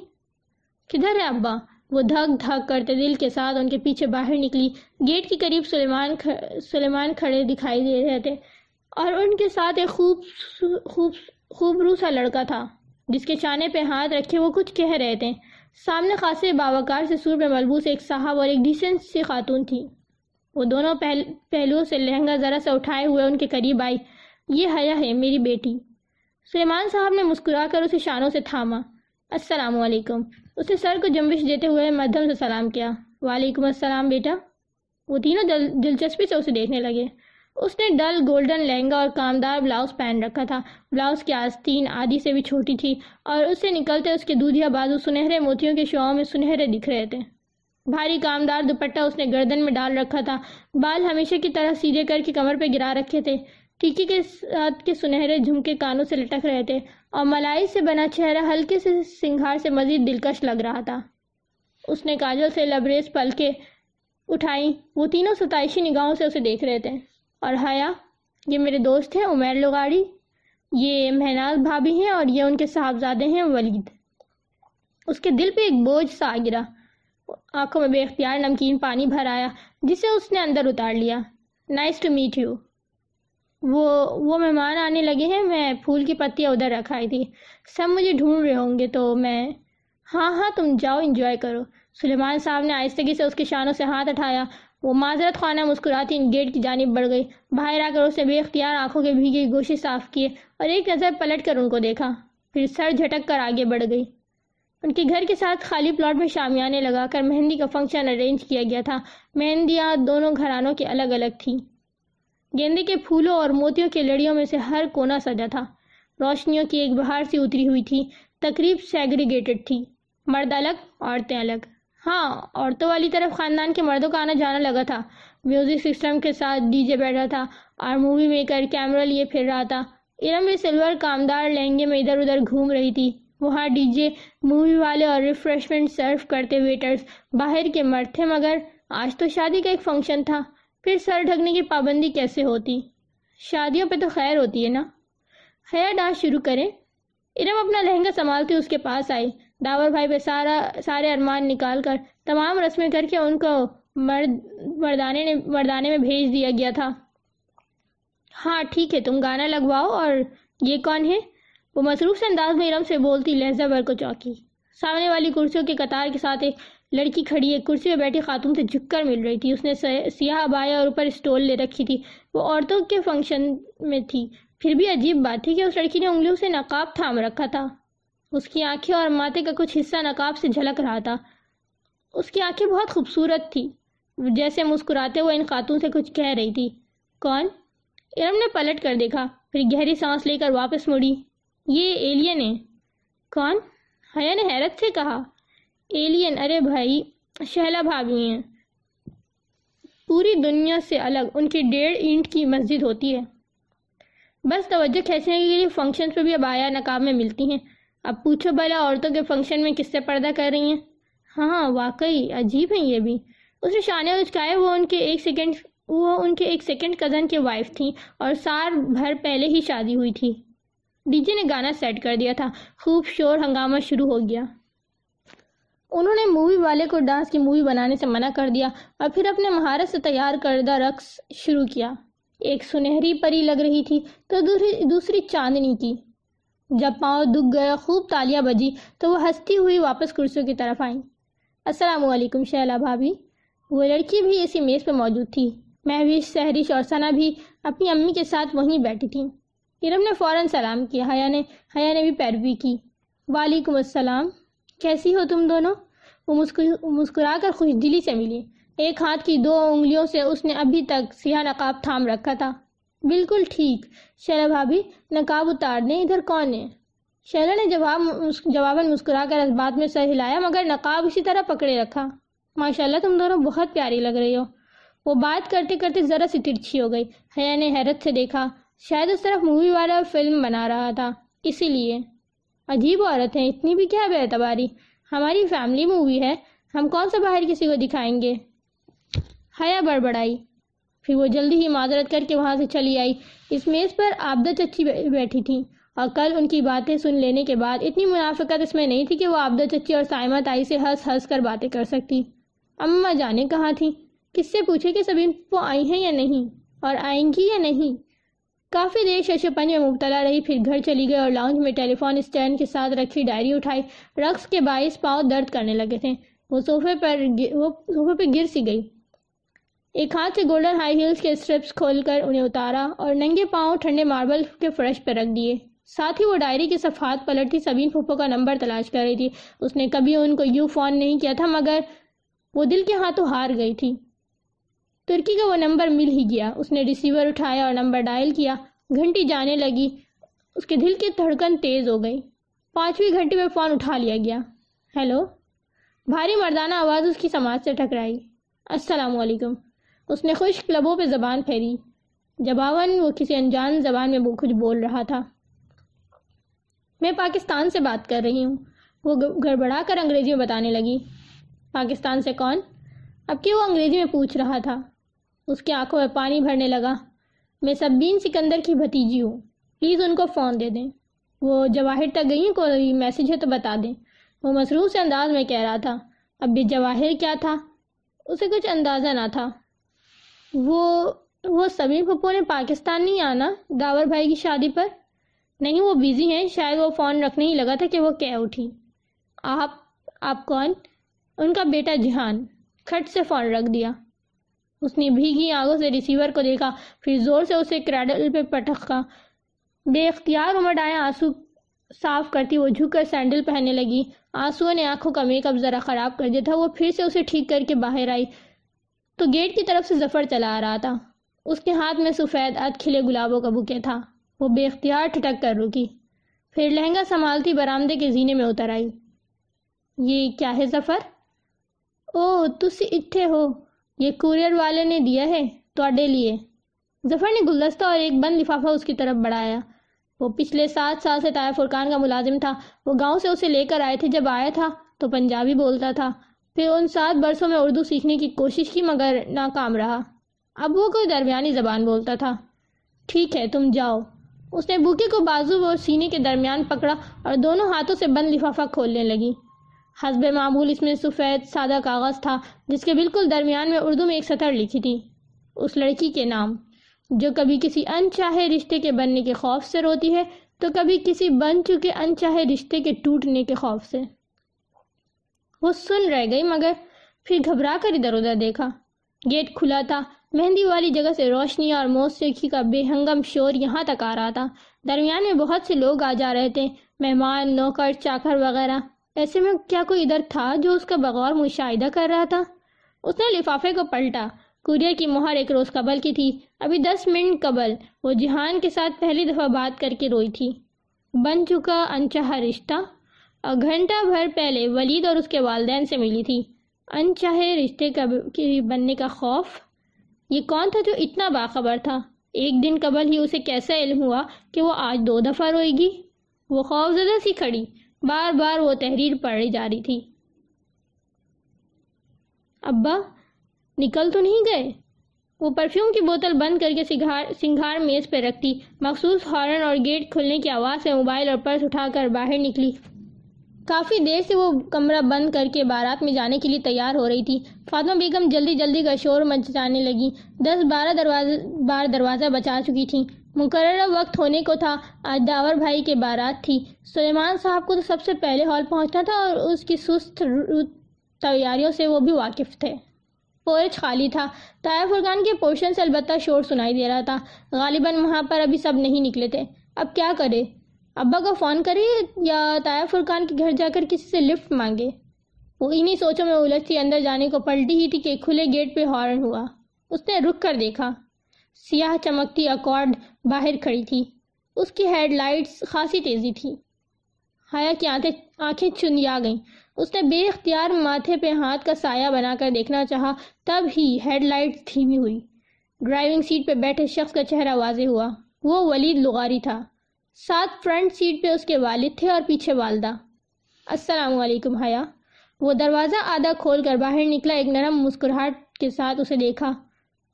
کدھر ہے ابا؟ وہ دھک دھک کرتے دل کے ساتھ ان کے پیچھے باہر نکلی۔ گیٹ کے قریب سلیمان سلیمان کھڑے دکھائی دے رہے تھے۔ اور ان کے ساتھ ایک خوب خوب خوب رو سا لڑکا تھا، جس کے چانے پہ ہاتھ رکھے وہ کچھ کہہ رہے تھے۔ سامنے خاصے باوکار سے سور میں ملبوس ایک صاحب اور ایک ڈیسنٹ سی خاتون تھی۔ وہ دونوں پہل، پہلوؤں سے لہنگا ذرا سے اٹھائے ہوئے ان کے قریب آئی۔ یہ حیا ہے میری بیٹی۔ سلیمان صاحب نے مسکرا کر اسے شانوں سے تھاما۔ السلام علیکم۔ اس نے سر کو جمبش دیتے ہوئے مدھم سے سلام کیا۔ وعلیکم السلام بیٹا۔ وہ تینوں دل، دلچسپی سے اسے دیکھنے لگے۔ اس نے ڈل گولڈن لہنگا اور کامدار بلاؤز پہن رکھا تھا۔ بلاؤز کی آستین آدھی سے بھی چھوٹی تھی اور اس سے نکلتے اس کے دودھیا بازو سنہرے موتیوں کے شعاؤں میں سنہرے دکھ رہے تھے۔ بھاری کامدار دوپٹہ اس نے گردن میں ڈال رکھا تھا۔ بال ہمیشہ کی طرح سیدھے کر کے کمر پہ گرا رکھے تھے۔ ٹیکی کے ساتھ کے سنہرے جھمکے کانوں سے لٹک رہے تھے اور ملائی سے بنا چہرہ ہلکے سے سنگھار سے مزید دلکش لگ رہا تھا۔ اس نے کاجل سے لبریز پل کے اٹھائی وہ تینوں ستائشی نگاہوں سے اسے دیکھ رہے تھے۔ اور ہایا یہ میرے دوست ہیں، عمیر لغاڑی یہ مہناز بھابھی ہیں اور یہ ان کے صاحبزادے ہیں ولید۔ اس کے دل پہ ایک بوجھ سا آ گرا۔ آنکھوں میں بے اختیار نمکین پانی بھر آیا، جسے اس نے اندر اتار لیا۔ نائس ٹو میٹ یو وہ وہ مہمان آنے لگے ہیں، میں پھول کی پتیاں ادھر رکھائی تھی۔ سب مجھے ڈھونڈ رہے ہوں گے، تو میں ہاں ہاں تم جاؤ انجوائے کرو۔ سلیمان صاحب نے آہستگی سے اس کے شانوں سے ہاتھ اٹھایا۔ وہ معذرت خانہ مسکراتی ان گیٹ کی جانب بڑھ گئی۔ باہر آ کر اس نے بے اختیار آنکھوں کے بھیگے گوشے صاف کیے اور ایک نظر پلٹ کر ان کو دیکھا۔ پھر سر جھٹک کر آگے بڑھ گئی۔ ان کے گھر کے ساتھ خالی پلاٹ میں شامیانے لگا کر مہندی کا فنکشن ارینج کیا گیا تھا۔ مہندیاں دونوں گھرانوں کے الگ الگ تھیں۔ گیندے کے پھولوں اور موتیوں کے لڑیوں میں سے ہر کونا سجا تھا۔ روشنیوں کی ایک بہار سی اتری ہوئی تھی۔ تقریب سیگریگیٹڈ تھی۔ مرد الگ، عورتیں الگ۔ ہاں عورتوں والی طرف خاندان کے مردوں کا آنا جانا لگا تھا۔ میوزک سسٹم کے ساتھ ڈی جے بیٹھا تھا اور مووی میکر کیمرہ لیے پھر رہا تھا۔ ارم بھی سلور کامدار لہنگے میں ادھر ادھر گھوم رہی تھی۔ وہاں ڈی جے مووی والے اور ریفریشمنٹ سرو کرتے ویٹرز باہر کے مرد تھے مگر آج تو شادی کا ایک فنکشن تھا. پھر سر ڈھکنے کی پابندی کیسے ہوتی؟ شادیوں پہ تو خیر ہوتی ہے نا؟ خیر ڈانس شروع کریں. ارم اپنا لہنگا سنبھالتی اس کے پاس آئی داور بھائی پہ سارا سارے ارمان نکال کر تمام رسمیں کر کے ان کو مرد مردانے نے مردانے میں بھیج دیا گیا تھا. ہاں ٹھیک ہے، تم گانا لگواؤ اور یہ کون ہے؟ وہ مصروف سے انداز میں ارم سے بولتی لہجہ بھر کو چوکی سامنے والی کرسیوں کے قطار کے ساتھ ایک لڑکی کھڑی ایک کرسی پہ بیٹھی خاتون سے جھک کر مل رہی تھی۔ اس نے سیاہ بایا اور اوپر اسٹول لے رکھی تھی۔ وہ عورتوں کے فنکشن میں تھی۔ پھر بھی عجیب بات تھی کہ اس لڑکی نے انگلیوں سے نقاب تھام رکھا تھا۔ اس کی آنکھیں اور ماتھے کا کچھ حصہ نقاب سے جھلک رہا تھا۔ اس کی آنکھیں بہت خوبصورت تھی۔ جیسے مسکراتے ہوئے ان خاتون سے کچھ کہہ رہی تھی۔ کون؟ ارم نے پلٹ کر دیکھا۔ پھر گہری سانس لے کر واپس مڑی۔ یہ ایلین ہے کون؟ حیا نے حیرت سے کہا۔ ایلین ارے بھائی، شہلا بھابھی ہیں۔ پوری دنیا سے الگ، ان کی ڈیڑھ اینٹ کی مسجد ہوتی ہے۔ بس توجہ کھینچنے کے لیے فنکشن پہ بھی اب آیا، نقاب میں ملتی ہیں۔ اب پوچھو بھلا، عورتوں کے فنکشن میں کس سے پردہ کر رہی ہیں؟ ہاں واقعی، عجیب ہیں یہ بھی۔ اس نے شانے اچکائے وہ ان کے ایک سیکنڈ وہ ان کے ایک سیکنڈ کزن کے وائف تھیں اور سال بھر پہلے ہی شادی ہوئی تھی۔ ڈی جے نے گانا سیٹ کر دیا تھا۔ خوب شور ہنگامہ شروع ہو گیا۔ انہوں نے مووی والے کو ڈانس کی مووی بنانے سے منع کر دیا اور پھر اپنے مہارت سے تیار کردہ رقص شروع کیا۔ ایک سنہری پری لگ رہی تھی تو دوسری دوسری چاندنی کی۔ جب پاؤں دکھ گیا، خوب تالیاں بجی تو وہ ہنستی ہوئی واپس کرسیوں کی طرف آئیں۔ السلام علیکم، شیلا بھابھی۔ وہ لڑکی بھی اسی میز پہ موجود تھی۔ محویش سہرش اور ثنا بھی اپنی امی کے ساتھ وہیں بیٹھی تھیں۔ ارم نے فوراً سلام کیا، حیا نے حیا نے بھی پیروی کی۔ وعلیکم السلام۔ کیسی ہو تم دونوں؟ وہ مسکرا کر خوش دلی سے ملی۔ ایک ہاتھ کی دو انگلیوں سے اس نے ابھی تک سیاہ نقاب تھام رکھا تھا۔ بالکل ٹھیک۔ شیلا بھابھی، نقاب اتار دیں، ادھر کون ہے؟ شیلا نے جواب جواباً مسکرا کر اس بات میں سر ہلایا، مگر نقاب اسی طرح پکڑے رکھا۔ ماشاءاللہ تم دونوں بہت پیاری لگ رہی ہو۔ وہ بات کرتے کرتے ذرا سی ترچھی ہو گئی۔ حیا نے حیرت سے دیکھا۔ شاید اس طرف مووی والا فلم بنا رہا تھا، اسی لیے۔ عجیب عورت ہیں، اتنی بھی کیا بے اعتباری۔ ہماری فیملی مووی ہے، ہم کون سا باہر کسی کو دکھائیں گے؟ حیا بڑبڑائی۔ پھر وہ جلدی ہی معذرت کر کے وہاں سے چلی آئی۔ اس میز پر آبدہ چچی بیٹھی تھی اور کل ان کی باتیں سن لینے کے بعد اتنی منافقت اس میں نہیں تھی کہ وہ آبدہ چچی اور سائمہ تائی سے ہنس ہنس کر باتیں کر سکتی۔ اماں جانے کہاں تھی کس سے پوچھے کہ سبھی وہ آئی ہیں یا نہیں؟ اور آئیں گی یا نہیں؟ کافی دیر شش پنج میں مبتلا رہی، پھر گھر چلی گئی اور لاؤنج میں ٹیلی فون اسٹینڈ کے ساتھ رکھی ڈائری اٹھائی۔ رقص کے باعث پاؤں درد کرنے لگے تھے۔ وہ صوفے پر وہ صوفے پہ گر سی گئی۔ ایک ہاتھ سے گولڈن ہائی ہیلز کے اسٹرپس کھول کر انہیں اتارا اور ننگے پاؤں ٹھنڈے ماربل کے فرش پہ رکھ دیے۔ ساتھ ہی وہ ڈائری کے صفحات پلٹتی سبین پھپھو کا نمبر تلاش کر رہی تھی۔ اس نے کبھی ان کو یوں فون نہیں کیا تھا، مگر وہ دل کے ہاتھوں ہار گئی تھی۔ ترکی کا وہ نمبر مل ہی گیا۔ اس نے ریسیور اٹھایا اور نمبر ڈائل کیا۔ گھنٹی جانے لگی۔ اس کے دل کی دھڑکن تیز ہو گئی۔ پانچویں گھنٹی میں فون اٹھا لیا گیا۔ ہیلو۔ بھاری مردانہ آواز اس کی سماج سے ٹکرائی۔ السلام علیکم۔ اس نے خوش کلبوں پہ زبان پھیری۔ جباون وہ کسی انجان زبان میں وہ کچھ بول رہا تھا۔ میں پاکستان سے بات کر رہی ہوں۔ وہ گڑبڑا کر انگریزی میں بتانے لگی۔ پاکستان سے کون؟ اب کہ وہ انگریزی میں پوچھ رہا تھا؟ اس کی آنکھوں میں پانی بھرنے لگا۔ میں سبین سکندر کی بھتیجی ہوں۔ پلیز ان کو فون دے دیں۔ وہ جواہر تک گئی ہیں، کوئی میسیج ہے تو بتا دیں۔ وہ مصروف سے انداز میں کہہ رہا تھا۔ اب بھی جواہر کیا تھا؟ اسے کچھ اندازہ نہ تھا۔ وہ وہ سبھی پھپھو نے پاکستان نہیں آنا داور بھائی کی شادی پر؟ نہیں، وہ بیزی ہیں۔ شاید وہ فون رکھنے ہی لگا تھا کہ وہ کہہ اٹھی۔ آپ آپ کون؟ ان کا بیٹا جہان۔ کھٹ سے فون رکھ دیا۔ اس نے بھیگی آنگوں سے ریسیور کو دیکھا، پھر زور سے اسے کریڈل پہ پٹکا۔ بے اختیار امٹ آیا، آنسو صاف کرتی، وہ جھک کر سینڈل پہننے لگی۔ آنسو نے آنکھوں کا میک اپ ذرا خراب کر دیا تھا، وہ پھر سے اسے ٹھیک کر کے باہر آئی۔ تو گیٹ کی طرف سے زفر چلا آ رہا تھا۔ اس کے ہاتھ میں سفید اد کھلے گلابوں کا بکے تھا۔ وہ بے اختیار ٹھٹک کر رکی۔ پھر لہنگا سنبھالتی برامدے کے زینے میں اتر آئی۔ یہ کیا ہے زفر او تسی اتھے ہو۔ یہ کورئر والے نے دیا ہے توڑے لیے۔ ظفر نے گلدستہ اور ایک بند لفافہ اس کی طرف بڑھایا۔ وہ پچھلے سات سال سے تایا فرقان کا ملازم تھا۔ وہ گاؤں سے اسے لے کر آئے تھے۔ جب آیا تھا تو پنجابی بولتا تھا۔ پھر ان سات برسوں میں اردو سیکھنے کی کوشش کی، مگر ناکام رہا۔ اب وہ کوئی درمیانی زبان بولتا تھا۔ ٹھیک ہے، تم جاؤ۔ اس نے بوکے کو بازو اور سینے کے درمیان پکڑا اور دونوں ہاتھوں سے بند لفافہ کھولنے لگی۔ حسب معمول اس میں سفید، سادہ کاغذ تھا، جس کے بالکل درمیان میں اردو میں ایک سطر لکھی تھی۔ اس لڑکی کے نام، جو کبھی کسی انچاہے رشتے کے بننے کے خوف سے روتی ہے، تو کبھی کسی بن چکے انچاہے رشتے کے ٹوٹنے کے خوف سے۔ وہ سن رہ گئی، مگر پھر گھبرا کر ادھر ادھر دیکھا۔ گیٹ کھلا تھا، مہندی والی جگہ سے روشنی اور موسیقی کا بے ہنگم شور یہاں تک آ رہا تھا۔ درمیان میں بہت سے لوگ آ جا رہے تھے، مہمان، نوکر، چاکر وغیرہ۔ ایسے میں کیا کوئی ادھر تھا جو اس کا بغور مشاہدہ کر رہا تھا؟ اس نے لفافے کو پلٹا۔ کوریر کی مہر ایک روز قبل کی تھی۔ ابھی دس منٹ قبل وہ جہان کے ساتھ پہلی دفعہ بات کر کے روئی تھی۔ بن چکا انچاہا رشتہ۔ اور گھنٹہ بھر پہلے ولید اور اس کے والدین سے ملی تھی۔ انچاہے رشتے کا بننے کا خوف؟ یہ کون تھا جو اتنا باخبر تھا؟ ایک دن قبل ہی اسے کیسا علم ہوا کہ وہ آج دو دفعہ روئے گی؟ وہ خوف زدہ سی کھڑی۔ بار بار وہ تحریر پڑھی جا رہی تھی۔ ابا، نکل تو نہیں گئے؟ وہ پرفیوم کی بوتل بند کر کے سنگھار میز پہ رکھتی۔ مخصوص ہارن اور گیٹ کھلنے کی آواز سے موبائل اور پرس اٹھا کر باہر نکلی۔ کافی دیر سے وہ کمرہ بند کر کے بارات میں جانے کے لیے تیار ہو رہی تھی۔ فاطمہ بیگم جلدی جلدی کا شور مچانے لگی۔ دس بارہ دروازہ بار دروازہ بچا چکی تھی مقررہ وقت ہونے کو تھا، آج داور بھائی کے بارات تھی۔ سلیمان صاحب کو تو سب سے پہلے ہال پہنچنا تھا اور اس کی سست تیاریوں سے وہ بھی واقف تھے۔ پورچ خالی تھا۔ تایا فرقان کے پورشن سے البتہ شور سنائی دے رہا تھا۔ غالباً وہاں پر ابھی سب نہیں نکلے تھے۔ اب کیا کرے؟ ابا کو فون کرے یا تایا فرقان کے گھر جا کر کسی سے لفٹ مانگے؟ وہ انہی سوچوں میں الجھتی اندر جانے کو پلٹی ہی تھی کہ کھلے گیٹ پہ ہارن ہوا۔ اس نے رک کر دیکھا۔ سیاہ چمکتی اکارڈ باہر کھڑی تھی۔ اس کی ہیڈ لائٹس خاصی تیزی تھی۔ حیا کی آنکھیں آنکھیں چندیا گئیں۔ اس نے بے اختیار ماتھے پہ ہاتھ کا سایہ بنا کر دیکھنا چاہا، تب ہی ہیڈ لائٹ دھیمی ہوئی۔ ڈرائیونگ سیٹ پہ بیٹھے شخص کا چہرہ واضح ہوا۔ وہ ولید لغاری تھا۔ ساتھ فرنٹ سیٹ پہ اس کے والد تھے اور پیچھے والدہ۔ السلام علیکم، حیا۔ وہ دروازہ آدھا کھول کر باہر نکلا، ایک نرم مسکراہٹ کے ساتھ اسے دیکھا۔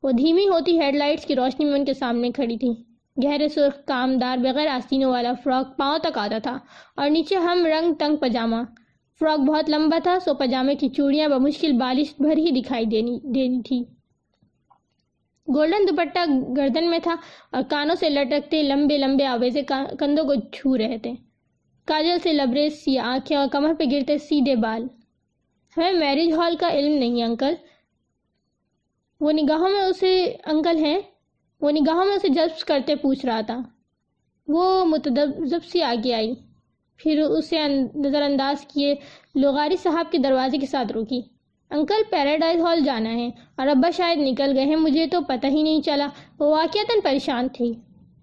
وہ دھیمی ہوتی ہیڈ لائٹس کی روشنی میں ان کے سامنے کھڑی تھی۔ گہرے سرخ، کامدار، بغیر آستینوں والا فراک پاؤں تک آتا تھا۔ اور نیچے ہم رنگ تنگ پجامہ۔ فراک بہت لمبا تھا، سو پجامے کی چوڑیاں بمشکل بالش بھر ہی دکھائی دینی دینی تھی۔ گولڈن دوپٹہ گردن میں تھا اور کانوں سے لٹکتے لمبے لمبے آویزے کندھوں کو چھو رہے تھے۔ کاجل سے لبریز سی آنکھیں اور کمر پہ گرتے سیدھے بال۔ ہمیں میرج ہال کا علم نہیں، انکل۔ وہ نگاہوں میں اسے انکل ہیں۔ یعنی وہ نگاہوں میں اسے جذب کرتے پوچھ رہا تھا۔ وہ متدب سی آگے آئی۔ پھر اسے نظر انداز کیے لغاری صاحب کے دروازے کے ساتھ روکی۔ انکل، پیراڈائز ہال جانا ہے اور ابا شاید نکل گئے ہیں، مجھے تو پتہ ہی نہیں چلا۔ وہ واقعتاً پریشان تھی۔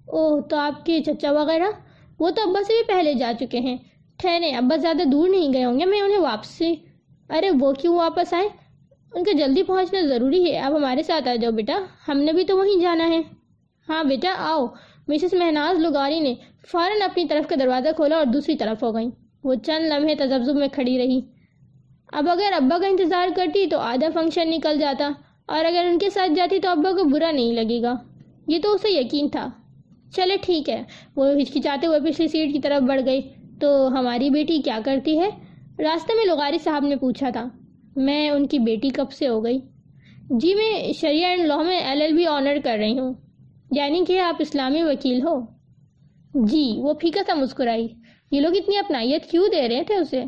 اوہ، تو آپ کے چچا وغیرہ؟ وہ تو ابا سے بھی پہلے جا چکے ہیں۔ ٹھہرے، ابا زیادہ دور نہیں گئے ہوں گے، میں انہیں واپس سے ارے، وہ کیوں واپس آئے؟ ان کا جلدی پہنچنا ضروری ہے۔ اب ہمارے ساتھ آ جاؤ بیٹا۔ ہم نے بھی تو وہیں جانا ہے۔ ہاں بیٹا، آؤ۔ مسز مہناز لگاری نے فوراً اپنی طرف کا دروازہ کھولا اور دوسری طرف ہو گئیں۔ وہ چند لمحے تجزب میں کھڑی رہی۔ اب اگر ابا کا انتظار کرتی تو آدھا فنکشن نکل جاتا۔ اور اگر ان کے ساتھ جاتی تو ابا کو برا نہیں لگے گا۔ یہ تو اسے یقین تھا۔ چلے ٹھیک ہے۔ وہ ہچکچاتے ہوئے پچھلی سیٹ کی طرف بڑھ گئی تو ہماری بیٹی کیا کرتی ہے؟ راستے میں لغاری صاحب نے پوچھا تھا۔ میں ان کی بیٹی کب سے ہو گئی؟ جی میں شریعہ اینڈ لاء میں ایل ایل بی آنر کر رہی ہوں۔ یعنی کہ آپ اسلامی وکیل ہو۔ جی وہ پھیکا تھا مسکرائی۔ یہ لوگ اتنی اپنائیت کیوں دے رہے تھے اسے؟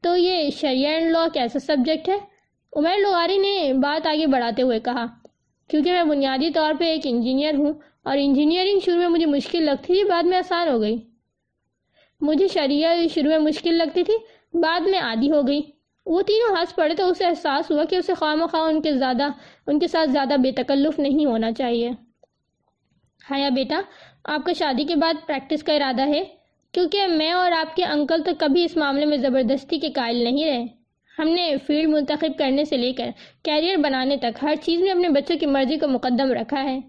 تو یہ شریعہ اینڈ لا کیسا سبجیکٹ ہے؟ عمیر لغاری نے بات آگے بڑھاتے ہوئے کہا، کیونکہ میں بنیادی طور پہ ایک انجینئر ہوں اور انجینئرنگ شروع میں مجھے مشکل لگتی تھی، بعد میں آسان ہو گئی۔ مجھے شریعہ شروع میں مشکل لگتی تھی، بعد میں عادی ہو گئی۔ وہ تینوں ہنس پڑے تو اسے احساس ہوا کہ اسے خواہ مخواہ ان کے زیادہ، ان کے ساتھ زیادہ بے تکلف نہیں ہونا چاہیے۔ ہاں بیٹا، آپ کا شادی کے بعد پریکٹس کا ارادہ ہے؟ کیونکہ میں اور آپ کے انکل تو کبھی اس معاملے میں زبردستی کے قائل نہیں رہے۔ ہم نے فیلڈ منتخب کرنے سے لے کر کیریئر بنانے تک ہر چیز میں اپنے بچوں کی مرضی کو مقدم رکھا ہے۔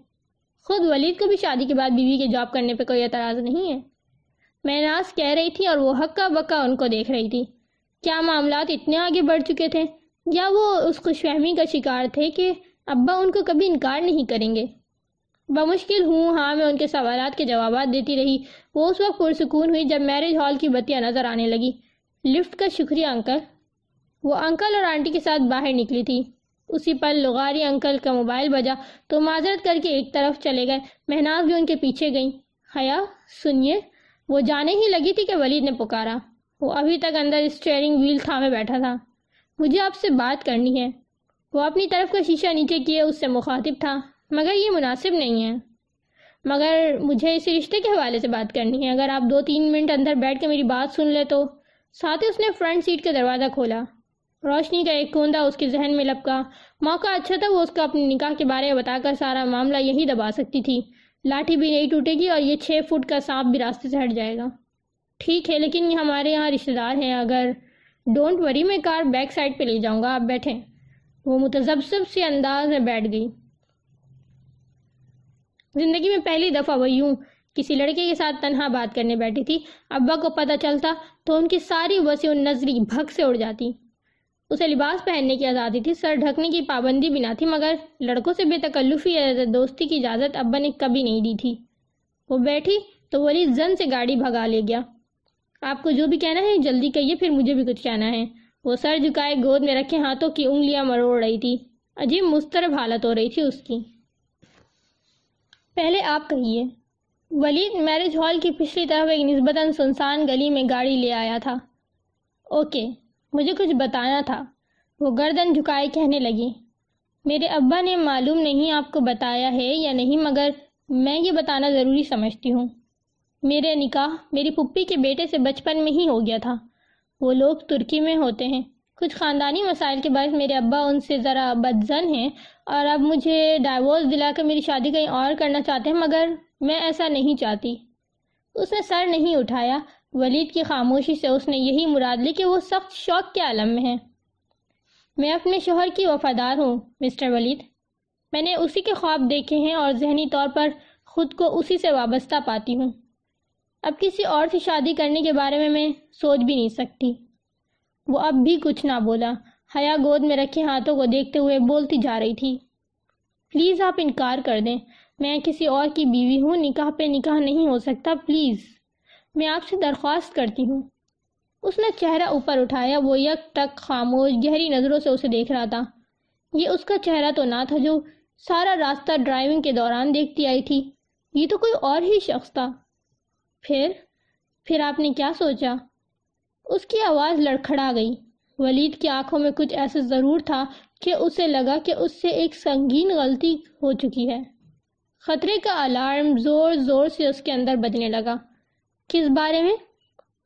خود ولید کو بھی شادی کے بعد بیوی کے جاب کرنے پہ کوئی اعتراض نہیں ہے۔ میں ناز کہہ رہی تھی اور وہ حقہ بکا ان کو دیکھ رہی تھی۔ کیا معاملات اتنے آگے بڑھ چکے تھے؟ یا وہ اس خوش فہمی کا شکار تھے کہ ابا ان کو کبھی انکار نہیں کریں گے؟ بمشکل ہوں ہاں میں ان کے سوالات کے جوابات دیتی رہی۔ وہ اس وقت پرسکون ہوئی جب میرج ہال کی بتیاں نظر آنے لگی۔ لفٹ کا شکریہ، انکل۔ وہ انکل اور آنٹی کے ساتھ باہر نکلی تھی۔ اسی پر لغاری انکل کا موبائل بجا تو معذرت کر کے ایک طرف چلے گئے۔ مہناز بھی ان کے پیچھے گئیں۔ حیا، سنیے۔ وہ جانے ہی لگی تھی کہ ولید نے پکارا۔ وہ ابھی تک اندر اسٹیئرنگ ویل تھامے بیٹھا تھا۔ مجھے آپ سے بات کرنی ہے۔ وہ اپنی طرف کا شیشہ نیچے کیے، اس سے مخاطب تھا۔ مگر یہ مناسب نہیں ہے۔ مگر مجھے اسی رشتے کے حوالے سے بات کرنی ہے۔ اگر آپ دو تین منٹ اندر بیٹھ کے میری بات سن لے تو۔ ساتھ ہی اس نے فرنٹ سیٹ کا دروازہ کھولا۔ روشنی کا ایک کوندا اس کے ذہن میں لپکا۔ موقع اچھا تھا وہ اس کا اپنے نکاح کے بارے میں بتا کر سارا معاملہ یہی دبا سکتی تھی۔ لاٹھی بھی نہیں ٹوٹے گی اور یہ چھ فٹ کا سانپ بھی راستے سے ہٹ جائے گا۔ ٹھیک ہے، لیکن یہ ہمارے یہاں رشتے دار ہیں۔ اگر ڈونٹ وری میں کار بیک سائڈ پہ لے جاؤں گا۔ آپ بیٹھیں۔ وہ متذبذب سے انداز میں بیٹھ گئی۔ زندگی میں پہلی دفعہ وہ یوں کسی لڑکے کے ساتھ تنہا بات کرنے بیٹھی تھی۔ ابا کو پتہ چلتا تو ان کی ساری وسیع نظری بھگ سے اڑ جاتی۔ اسے لباس پہننے کی آزادی تھی، سر ڈھکنے کی پابندی بھی نہ تھی، مگر لڑکوں سے بے تکلفی دوستی کی اجازت ابا نے کبھی نہیں دی تھی۔ وہ بیٹھی تو ولی زن سے گاڑی بھگا لے گیا۔ آپ کو جو بھی کہنا ہے جلدی کہیے، پھر مجھے بھی کچھ کہنا ہے۔ وہ سر جھکائے گود میں رکھے ہاتھوں کی انگلیاں مروڑ رہی تھی۔ عجیب مسترب حالت ہو رہی تھی اس کی۔ پہلے آپ کہیے، ولید میرج ہال کی پچھلی طرف ایک نسبتاً سنسان گلی میں گاڑی لے آیا تھا۔ اوکے، مجھے کچھ بتانا تھا۔ وہ گردن جھکائے کہنے لگی، میرے ابا نے معلوم نہیں آپ کو بتایا ہے یا نہیں، مگر میں یہ بتانا ضروری سمجھتی ہوں۔ میرے نکاح میری پپی کے بیٹے سے بچپن میں ہی ہو گیا تھا۔ وہ لوگ ترکی میں ہوتے ہیں۔ کچھ خاندانی مسائل کے باعث میرے ابا ان سے ذرا بدزن ہیں اور اب مجھے ڈائیورس دلا کر میری شادی کہیں اور کرنا چاہتے ہیں، مگر میں ایسا نہیں چاہتی۔ اس نے سر نہیں اٹھایا۔ ولید کی خاموشی سے اس نے یہی مراد لی کہ وہ سخت شوق کے عالم میں ہیں میں اپنے شوہر کی وفادار ہوں، مسٹر ولید۔ میں نے اسی کے خواب دیکھے ہیں اور ذہنی طور پر خود کو اسی سے وابستہ پاتی ہوں۔ اب کسی اور سے شادی کرنے کے بارے میں میں سوچ بھی نہیں سکتی۔ وہ اب بھی کچھ نہ بولا۔ حیا گود میں رکھے ہاتھوں کو دیکھتے ہوئے بولتی جا رہی تھی۔ پلیز آپ انکار کر دیں۔ میں کسی اور کی بیوی ہوں، نکاح پہ نکاح نہیں ہو سکتا، پلیز۔ میں آپ سے درخواست کرتی ہوں۔ اس نے چہرہ اوپر اٹھایا، وہ یک ٹک خاموش، گہری نظروں سے اسے دیکھ رہا تھا۔ یہ اس کا چہرہ تو نہ تھا جو سارا راستہ ڈرائیونگ کے دوران دیکھتی آئی تھی۔ یہ تو کوئی اور ہی شخص تھا۔ پھر پھر آپ نے کیا سوچا؟ اس کی آواز لڑکھڑا گئی۔ ولید کی آنکھوں میں کچھ ایسا ضرور تھا کہ اسے لگا کہ اس سے ایک سنگین غلطی ہو چکی ہے۔ خطرے کا الارم زور زور سے اس کے اندر بجنے لگا۔ کس بارے میں؟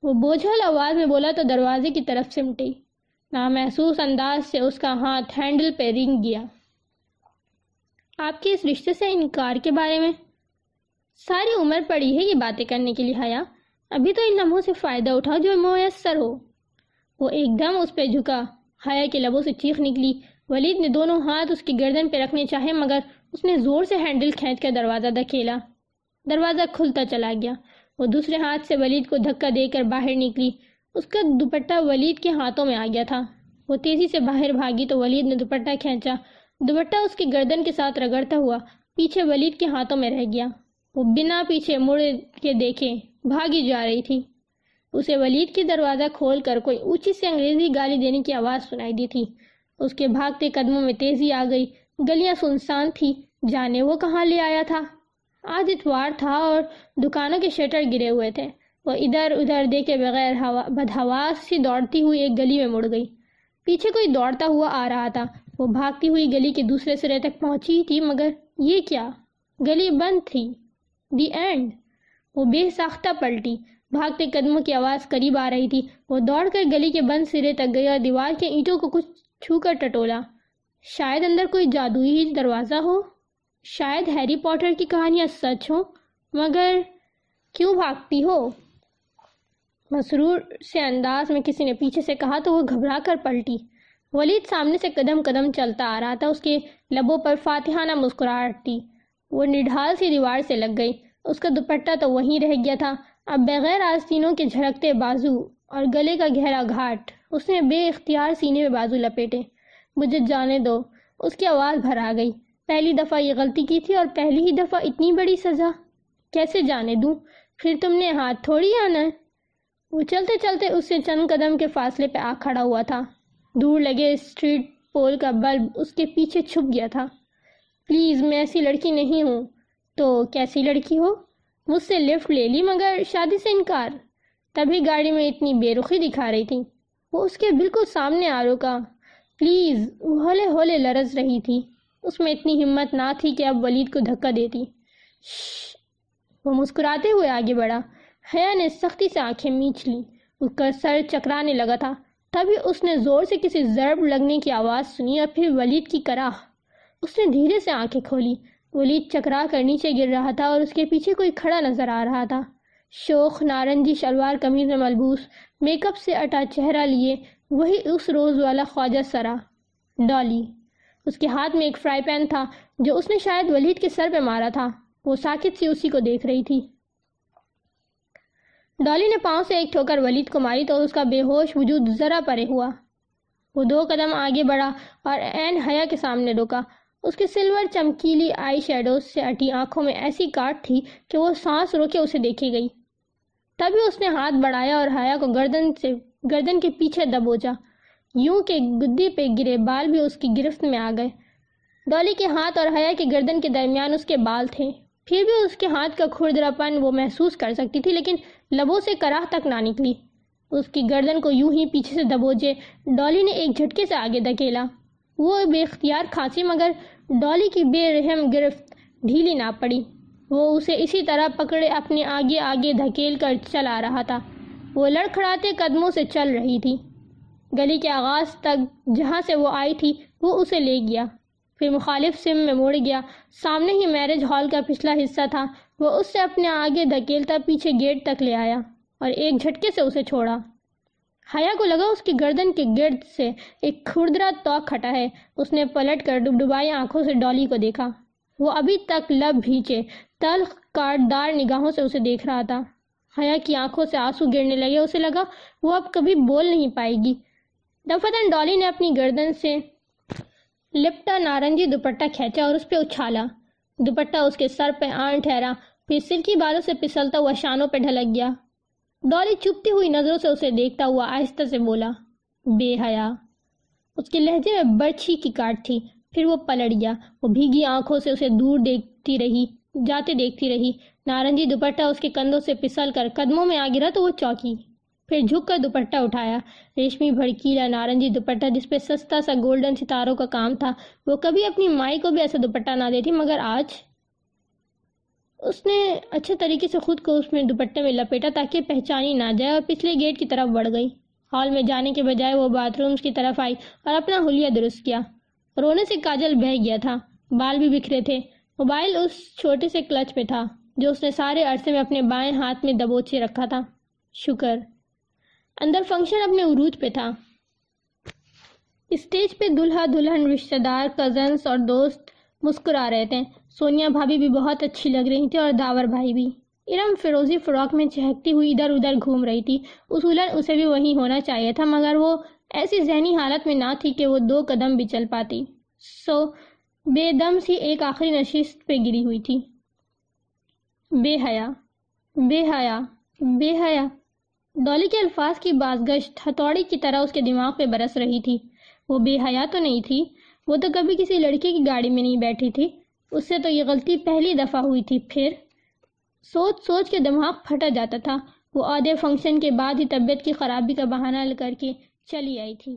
وہ بوجھل آواز میں بولا تو دروازے کی طرف سمٹی۔ نامحسوس انداز سے اس کا ہاتھ ہینڈل پہ رنگ گیا۔ آپ کے اس رشتے سے انکار کے بارے میں؟ ساری عمر پڑی ہے یہ باتیں کرنے کے لیے، حیا۔ ابھی تو ان لمحوں سے فائدہ اٹھاؤ جو میسر ہو۔ وہ ایک دم اس پہ جھکا۔ حیا کے لبوں سے چیخ نکلی۔ ولید نے دونوں ہاتھ اس کی گردن پہ رکھنے چاہے، مگر اس نے زور سے ہینڈل کھینچ کر دروازہ دکھیلا دروازہ کھلتا چلا گیا۔ وہ دوسرے ہاتھ سے ولید کو دھکا دے کر باہر نکلی۔ اس کا دوپٹہ ولید کے ہاتھوں میں آ گیا تھا۔ وہ تیزی سے باہر بھاگی تو ولید نے دوپٹہ کھینچا۔ دوپٹہ اس کی گردن کے ساتھ رگڑتا ہوا پیچھے ولید کے ہاتھوں میں رہ گیا۔ وہ بنا پیچھے مڑ کے دیکھے بھاگی جا رہی تھی۔ اسے ولید کی دروازہ کھول کر کوئی اونچی سے انگریزی گالی دینے کی آواز سنائی دی تھی۔ اس کے بھاگتے قدموں میں تیزی آ گئی۔ گلیاں سنسان تھی۔ جانے وہ کہاں لے آیا تھا؟ آج اتوار تھا اور دکانوں کے شٹر گرے ہوئے تھے۔ وہ ادھر ادھر دیکھے بغیر بدہواس سی دوڑتی ہوئی ایک گلی میں مڑ گئی۔ پیچھے کوئی دوڑتا ہوا آ رہا تھا۔ وہ بھاگتی ہوئی گلی کے دوسرے سرے تک پہنچی تھی، مگر یہ کیا؟ گلی بند تھی۔ The end. وہ بے ساختہ پلٹی، بھاگتے قدموں کی آواز قریب آ رہی تھی۔ وہ دوڑ کر گلی کے بند سرے تک گئی اور دیوار کے اینٹوں کو کچھ چھو کر ٹٹولا۔ شاید اندر کوئی جادوئی دروازہ ہو؟ شاید ہیری پوٹر کی کہانیاں سچ ہوں؟ مگر کیوں بھاگتی ہو؟ مسرور سے انداز میں کسی نے پیچھے سے کہا تو وہ گھبرا کر پلٹی۔ ولید سامنے سے قدم قدم چلتا آ رہا تھا، اس کے لبوں پر فاتحانہ مسکراہٹ تھی وہ نڈھال سی دیوار سے لگ گئی۔ اس کا دوپٹہ تو وہیں رہ گیا تھا۔ اب بغیر آستینوں کے جھڑکتے بازو اور گلے کا گہرا گھاٹ، اس نے بے اختیار سینے میں بازو لپیٹے۔ مجھے جانے دو۔ اس کی آواز بھر آ گئی۔ پہلی دفعہ یہ غلطی کی تھی اور پہلی ہی دفعہ اتنی بڑی سزا۔ کیسے جانے دوں؟ پھر تم نے ہاتھ تھوڑی آنا ہے۔ وہ چلتے چلتے اس سے چند قدم کے فاصلے پہ آ کھڑا ہوا تھا۔ دور لگے اسٹریٹ پول کا بلب اس کے پیچھے چھپ گیا تھا۔ پلیز میں ایسی لڑکی نہیں ہوں۔ تو کیسی لڑکی ہو؟ مجھ سے لفٹ لے لی مگر شادی سے انکار۔ تبھی گاڑی میں اتنی بے رخی دکھا رہی تھی۔ وہ اس کے بالکل سامنے آ رکا۔ پلیز ہولے ہولے لرز رہی تھی۔ اس میں اتنی ہمت نہ تھی کہ اب ولید کو دھکا دیتی۔ وہ مسکراتے ہوئے آگے بڑھا۔ حیا نے سختی سے آنکھیں میچ لی۔ اس کا سر چکرانے لگا تھا۔ تبھی اس نے زور سے کسی ضرب لگنے کی آواز سنی اور پھر ولید کی کراہ۔ اس نے دھیرے سے آنکھیں کھولی۔ ولید چکرا کر نیچے گر رہا تھا اور اس کے پیچھے کوئی کھڑا نظر آ رہا تھا۔ شوخ نارنجی شلوار قمیض میں ملبوس، میک اپ سے اٹا چہرہ لیے، وہی اس روز والا خواجہ سرا۔ ڈالی۔ اس کے ہاتھ میں ایک فرائی پین تھا، جو اس نے شاید ولید کے سر پہ مارا تھا۔ وہ ساکت سی اسی کو دیکھ رہی تھی۔ ڈالی نے پاؤں سے ایک ٹھوکر ولید کو ماری تو اس کا بے ہوش وجود ذرا پرے ہوا۔ وہ دو قدم آگے بڑھا اور این حیا کے سامنے روکا اس کے سلور چمکیلی آئی شیڈوز سے اٹی آنکھوں میں ایسی کاٹ تھی کہ وہ سانس روکے اسے دیکھی گئی۔ تبھی اس نے ہاتھ بڑھایا اور حیا کو گردن سے گردن کے پیچھے دبوچا۔ یوں کہ گدی پہ گرے بال بھی اس کی گرفت میں آ گئے۔ ڈالی کے ہاتھ اور حیا کے گردن کے درمیان اس کے بال تھے۔ پھر بھی اس کے ہاتھ کا کھردرا پن وہ محسوس کر سکتی تھی، لیکن لبوں سے کراہ تک نہ نکلی۔ اس کی گردن کو یوں ہی پیچھے سے دبوچے ڈالی نے ایک جھٹکے سے آگے دکیلا وہ بے اختیار کھانسی مگر ڈالی کی بے رحم گرفت ڈھیلی نہ پڑی۔ وہ اسے اسی طرح پکڑے، اپنے آگے آگے دھکیل کر چلا رہا تھا۔ وہ لڑکھڑاتے قدموں سے چل رہی تھی۔ گلی کے آغاز تک جہاں سے وہ آئی تھی، وہ اسے لے گیا۔ پھر مخالف سم میں مڑ گیا۔ سامنے ہی میرج ہال کا پچھلا حصہ تھا۔ وہ اس سے اپنے آگے دھکیلتا پیچھے گیٹ تک لے آیا اور ایک جھٹکے سے اسے چھوڑا۔ حیا کو لگا اس کی گردن کے گرد سے ایک کھردرا توق کھٹا ہے۔ اس نے پلٹ کر ڈب ڈبائی آنکھوں سے ڈالی کو دیکھا۔ وہ ابھی تک لب بھیچے، تلخ کاٹ دار نگاہوں سے اسے دیکھ رہا تھا۔ حیا کی آنکھوں سے آنسو گرنے لگے۔ اسے لگا، وہ اب کبھی بول نہیں پائے گی۔ دفتن ڈالی نے اپنی گردن سے لپٹا نارنجی دوپٹہ کھینچا اور اس پہ اچھالا۔ دوپٹہ اس کے سر پہ آن ٹھہرا۔ پھر سلکی بالوں سے پسلتا ہوا شانوں پہ ڈھلک گیا۔ ڈالی چپتی ہوئی نظروں سے اسے دیکھتا ہوا آہستہ سے بولا، بے حیا۔ اس کے لہجے میں برچھی کی کاٹ تھی، پھر وہ پلٹ گیا۔ وہ بھیگی آنکھوں سے اسے دور دیکھتی رہی، جاتے دیکھتی رہی۔ نارنجی دوپٹہ اس کے کندھوں سے پسل کر قدموں میں آ گرا تو وہ چوکی۔ پھر جھک کر دوپٹہ اٹھایا۔ ریشمی بھڑکیلا نارنجی دوپٹہ جس پہ سستا سا گولڈن ستاروں کا کام تھا، وہ کبھی اپنی مائی کو بھی ایسا دوپٹہ نہ دیتی مگر آج اس نے اچھے طریقے سے خود کو اس میں دوپٹے میں لپیٹا تاکہ پہچانی نہ جائے اور پچھلے گیٹ کی طرف بڑھ گئی۔ ہال میں جانے کے بجائے وہ باتھ رومز کی طرف آئی اور اپنا حلیہ درست کیا۔ رونے سے کاجل بہ گیا تھا۔ بال بھی بکھرے تھے۔ موبائل اس چھوٹے سے کلچ پہ تھا جو اس نے سارے عرصے میں اپنے بائیں ہاتھ میں دبوچے رکھا تھا۔ شکر۔ اندر فنکشن اپنے عروج پہ تھا۔ اسٹیج پہ دلہا دلہن رشتہ دار کزنس اور دوست مسکرا رہے تھے۔ سونیا بھابھی بھی بہت اچھی لگ رہی تھی اور داور بھائی بھی۔ ارم فیروزی فراک میں چہکتی ہوئی ادھر ادھر گھوم رہی تھی۔ اصولاً اسے بھی وہی ہونا چاہیے تھا، مگر وہ ایسی ذہنی حالت میں نہ تھی کہ وہ دو قدم بھی چل پاتی۔ سو، بے دم سی ایک آخری نشست پہ گری ہوئی تھی۔ بے حیا بے حیا بے حیا۔ ڈولی کے الفاظ کی بازگشت ہتھوڑی کی طرح اس کے دماغ پہ برس رہی تھی۔ وہ بے حیا تو نہیں تھی، وہ تو کبھی کسی لڑکی کی گاڑی میں نہیں بیٹھی تھی۔ اس سے تو یہ غلطی پہلی دفعہ ہوئی تھی، پھر سوچ سوچ کے دماغ پھٹا جاتا تھا۔ وہ آدھے فنکشن کے بعد ہی طبیعت کی خرابی کا بہانہ کر کے چلی آئی تھی۔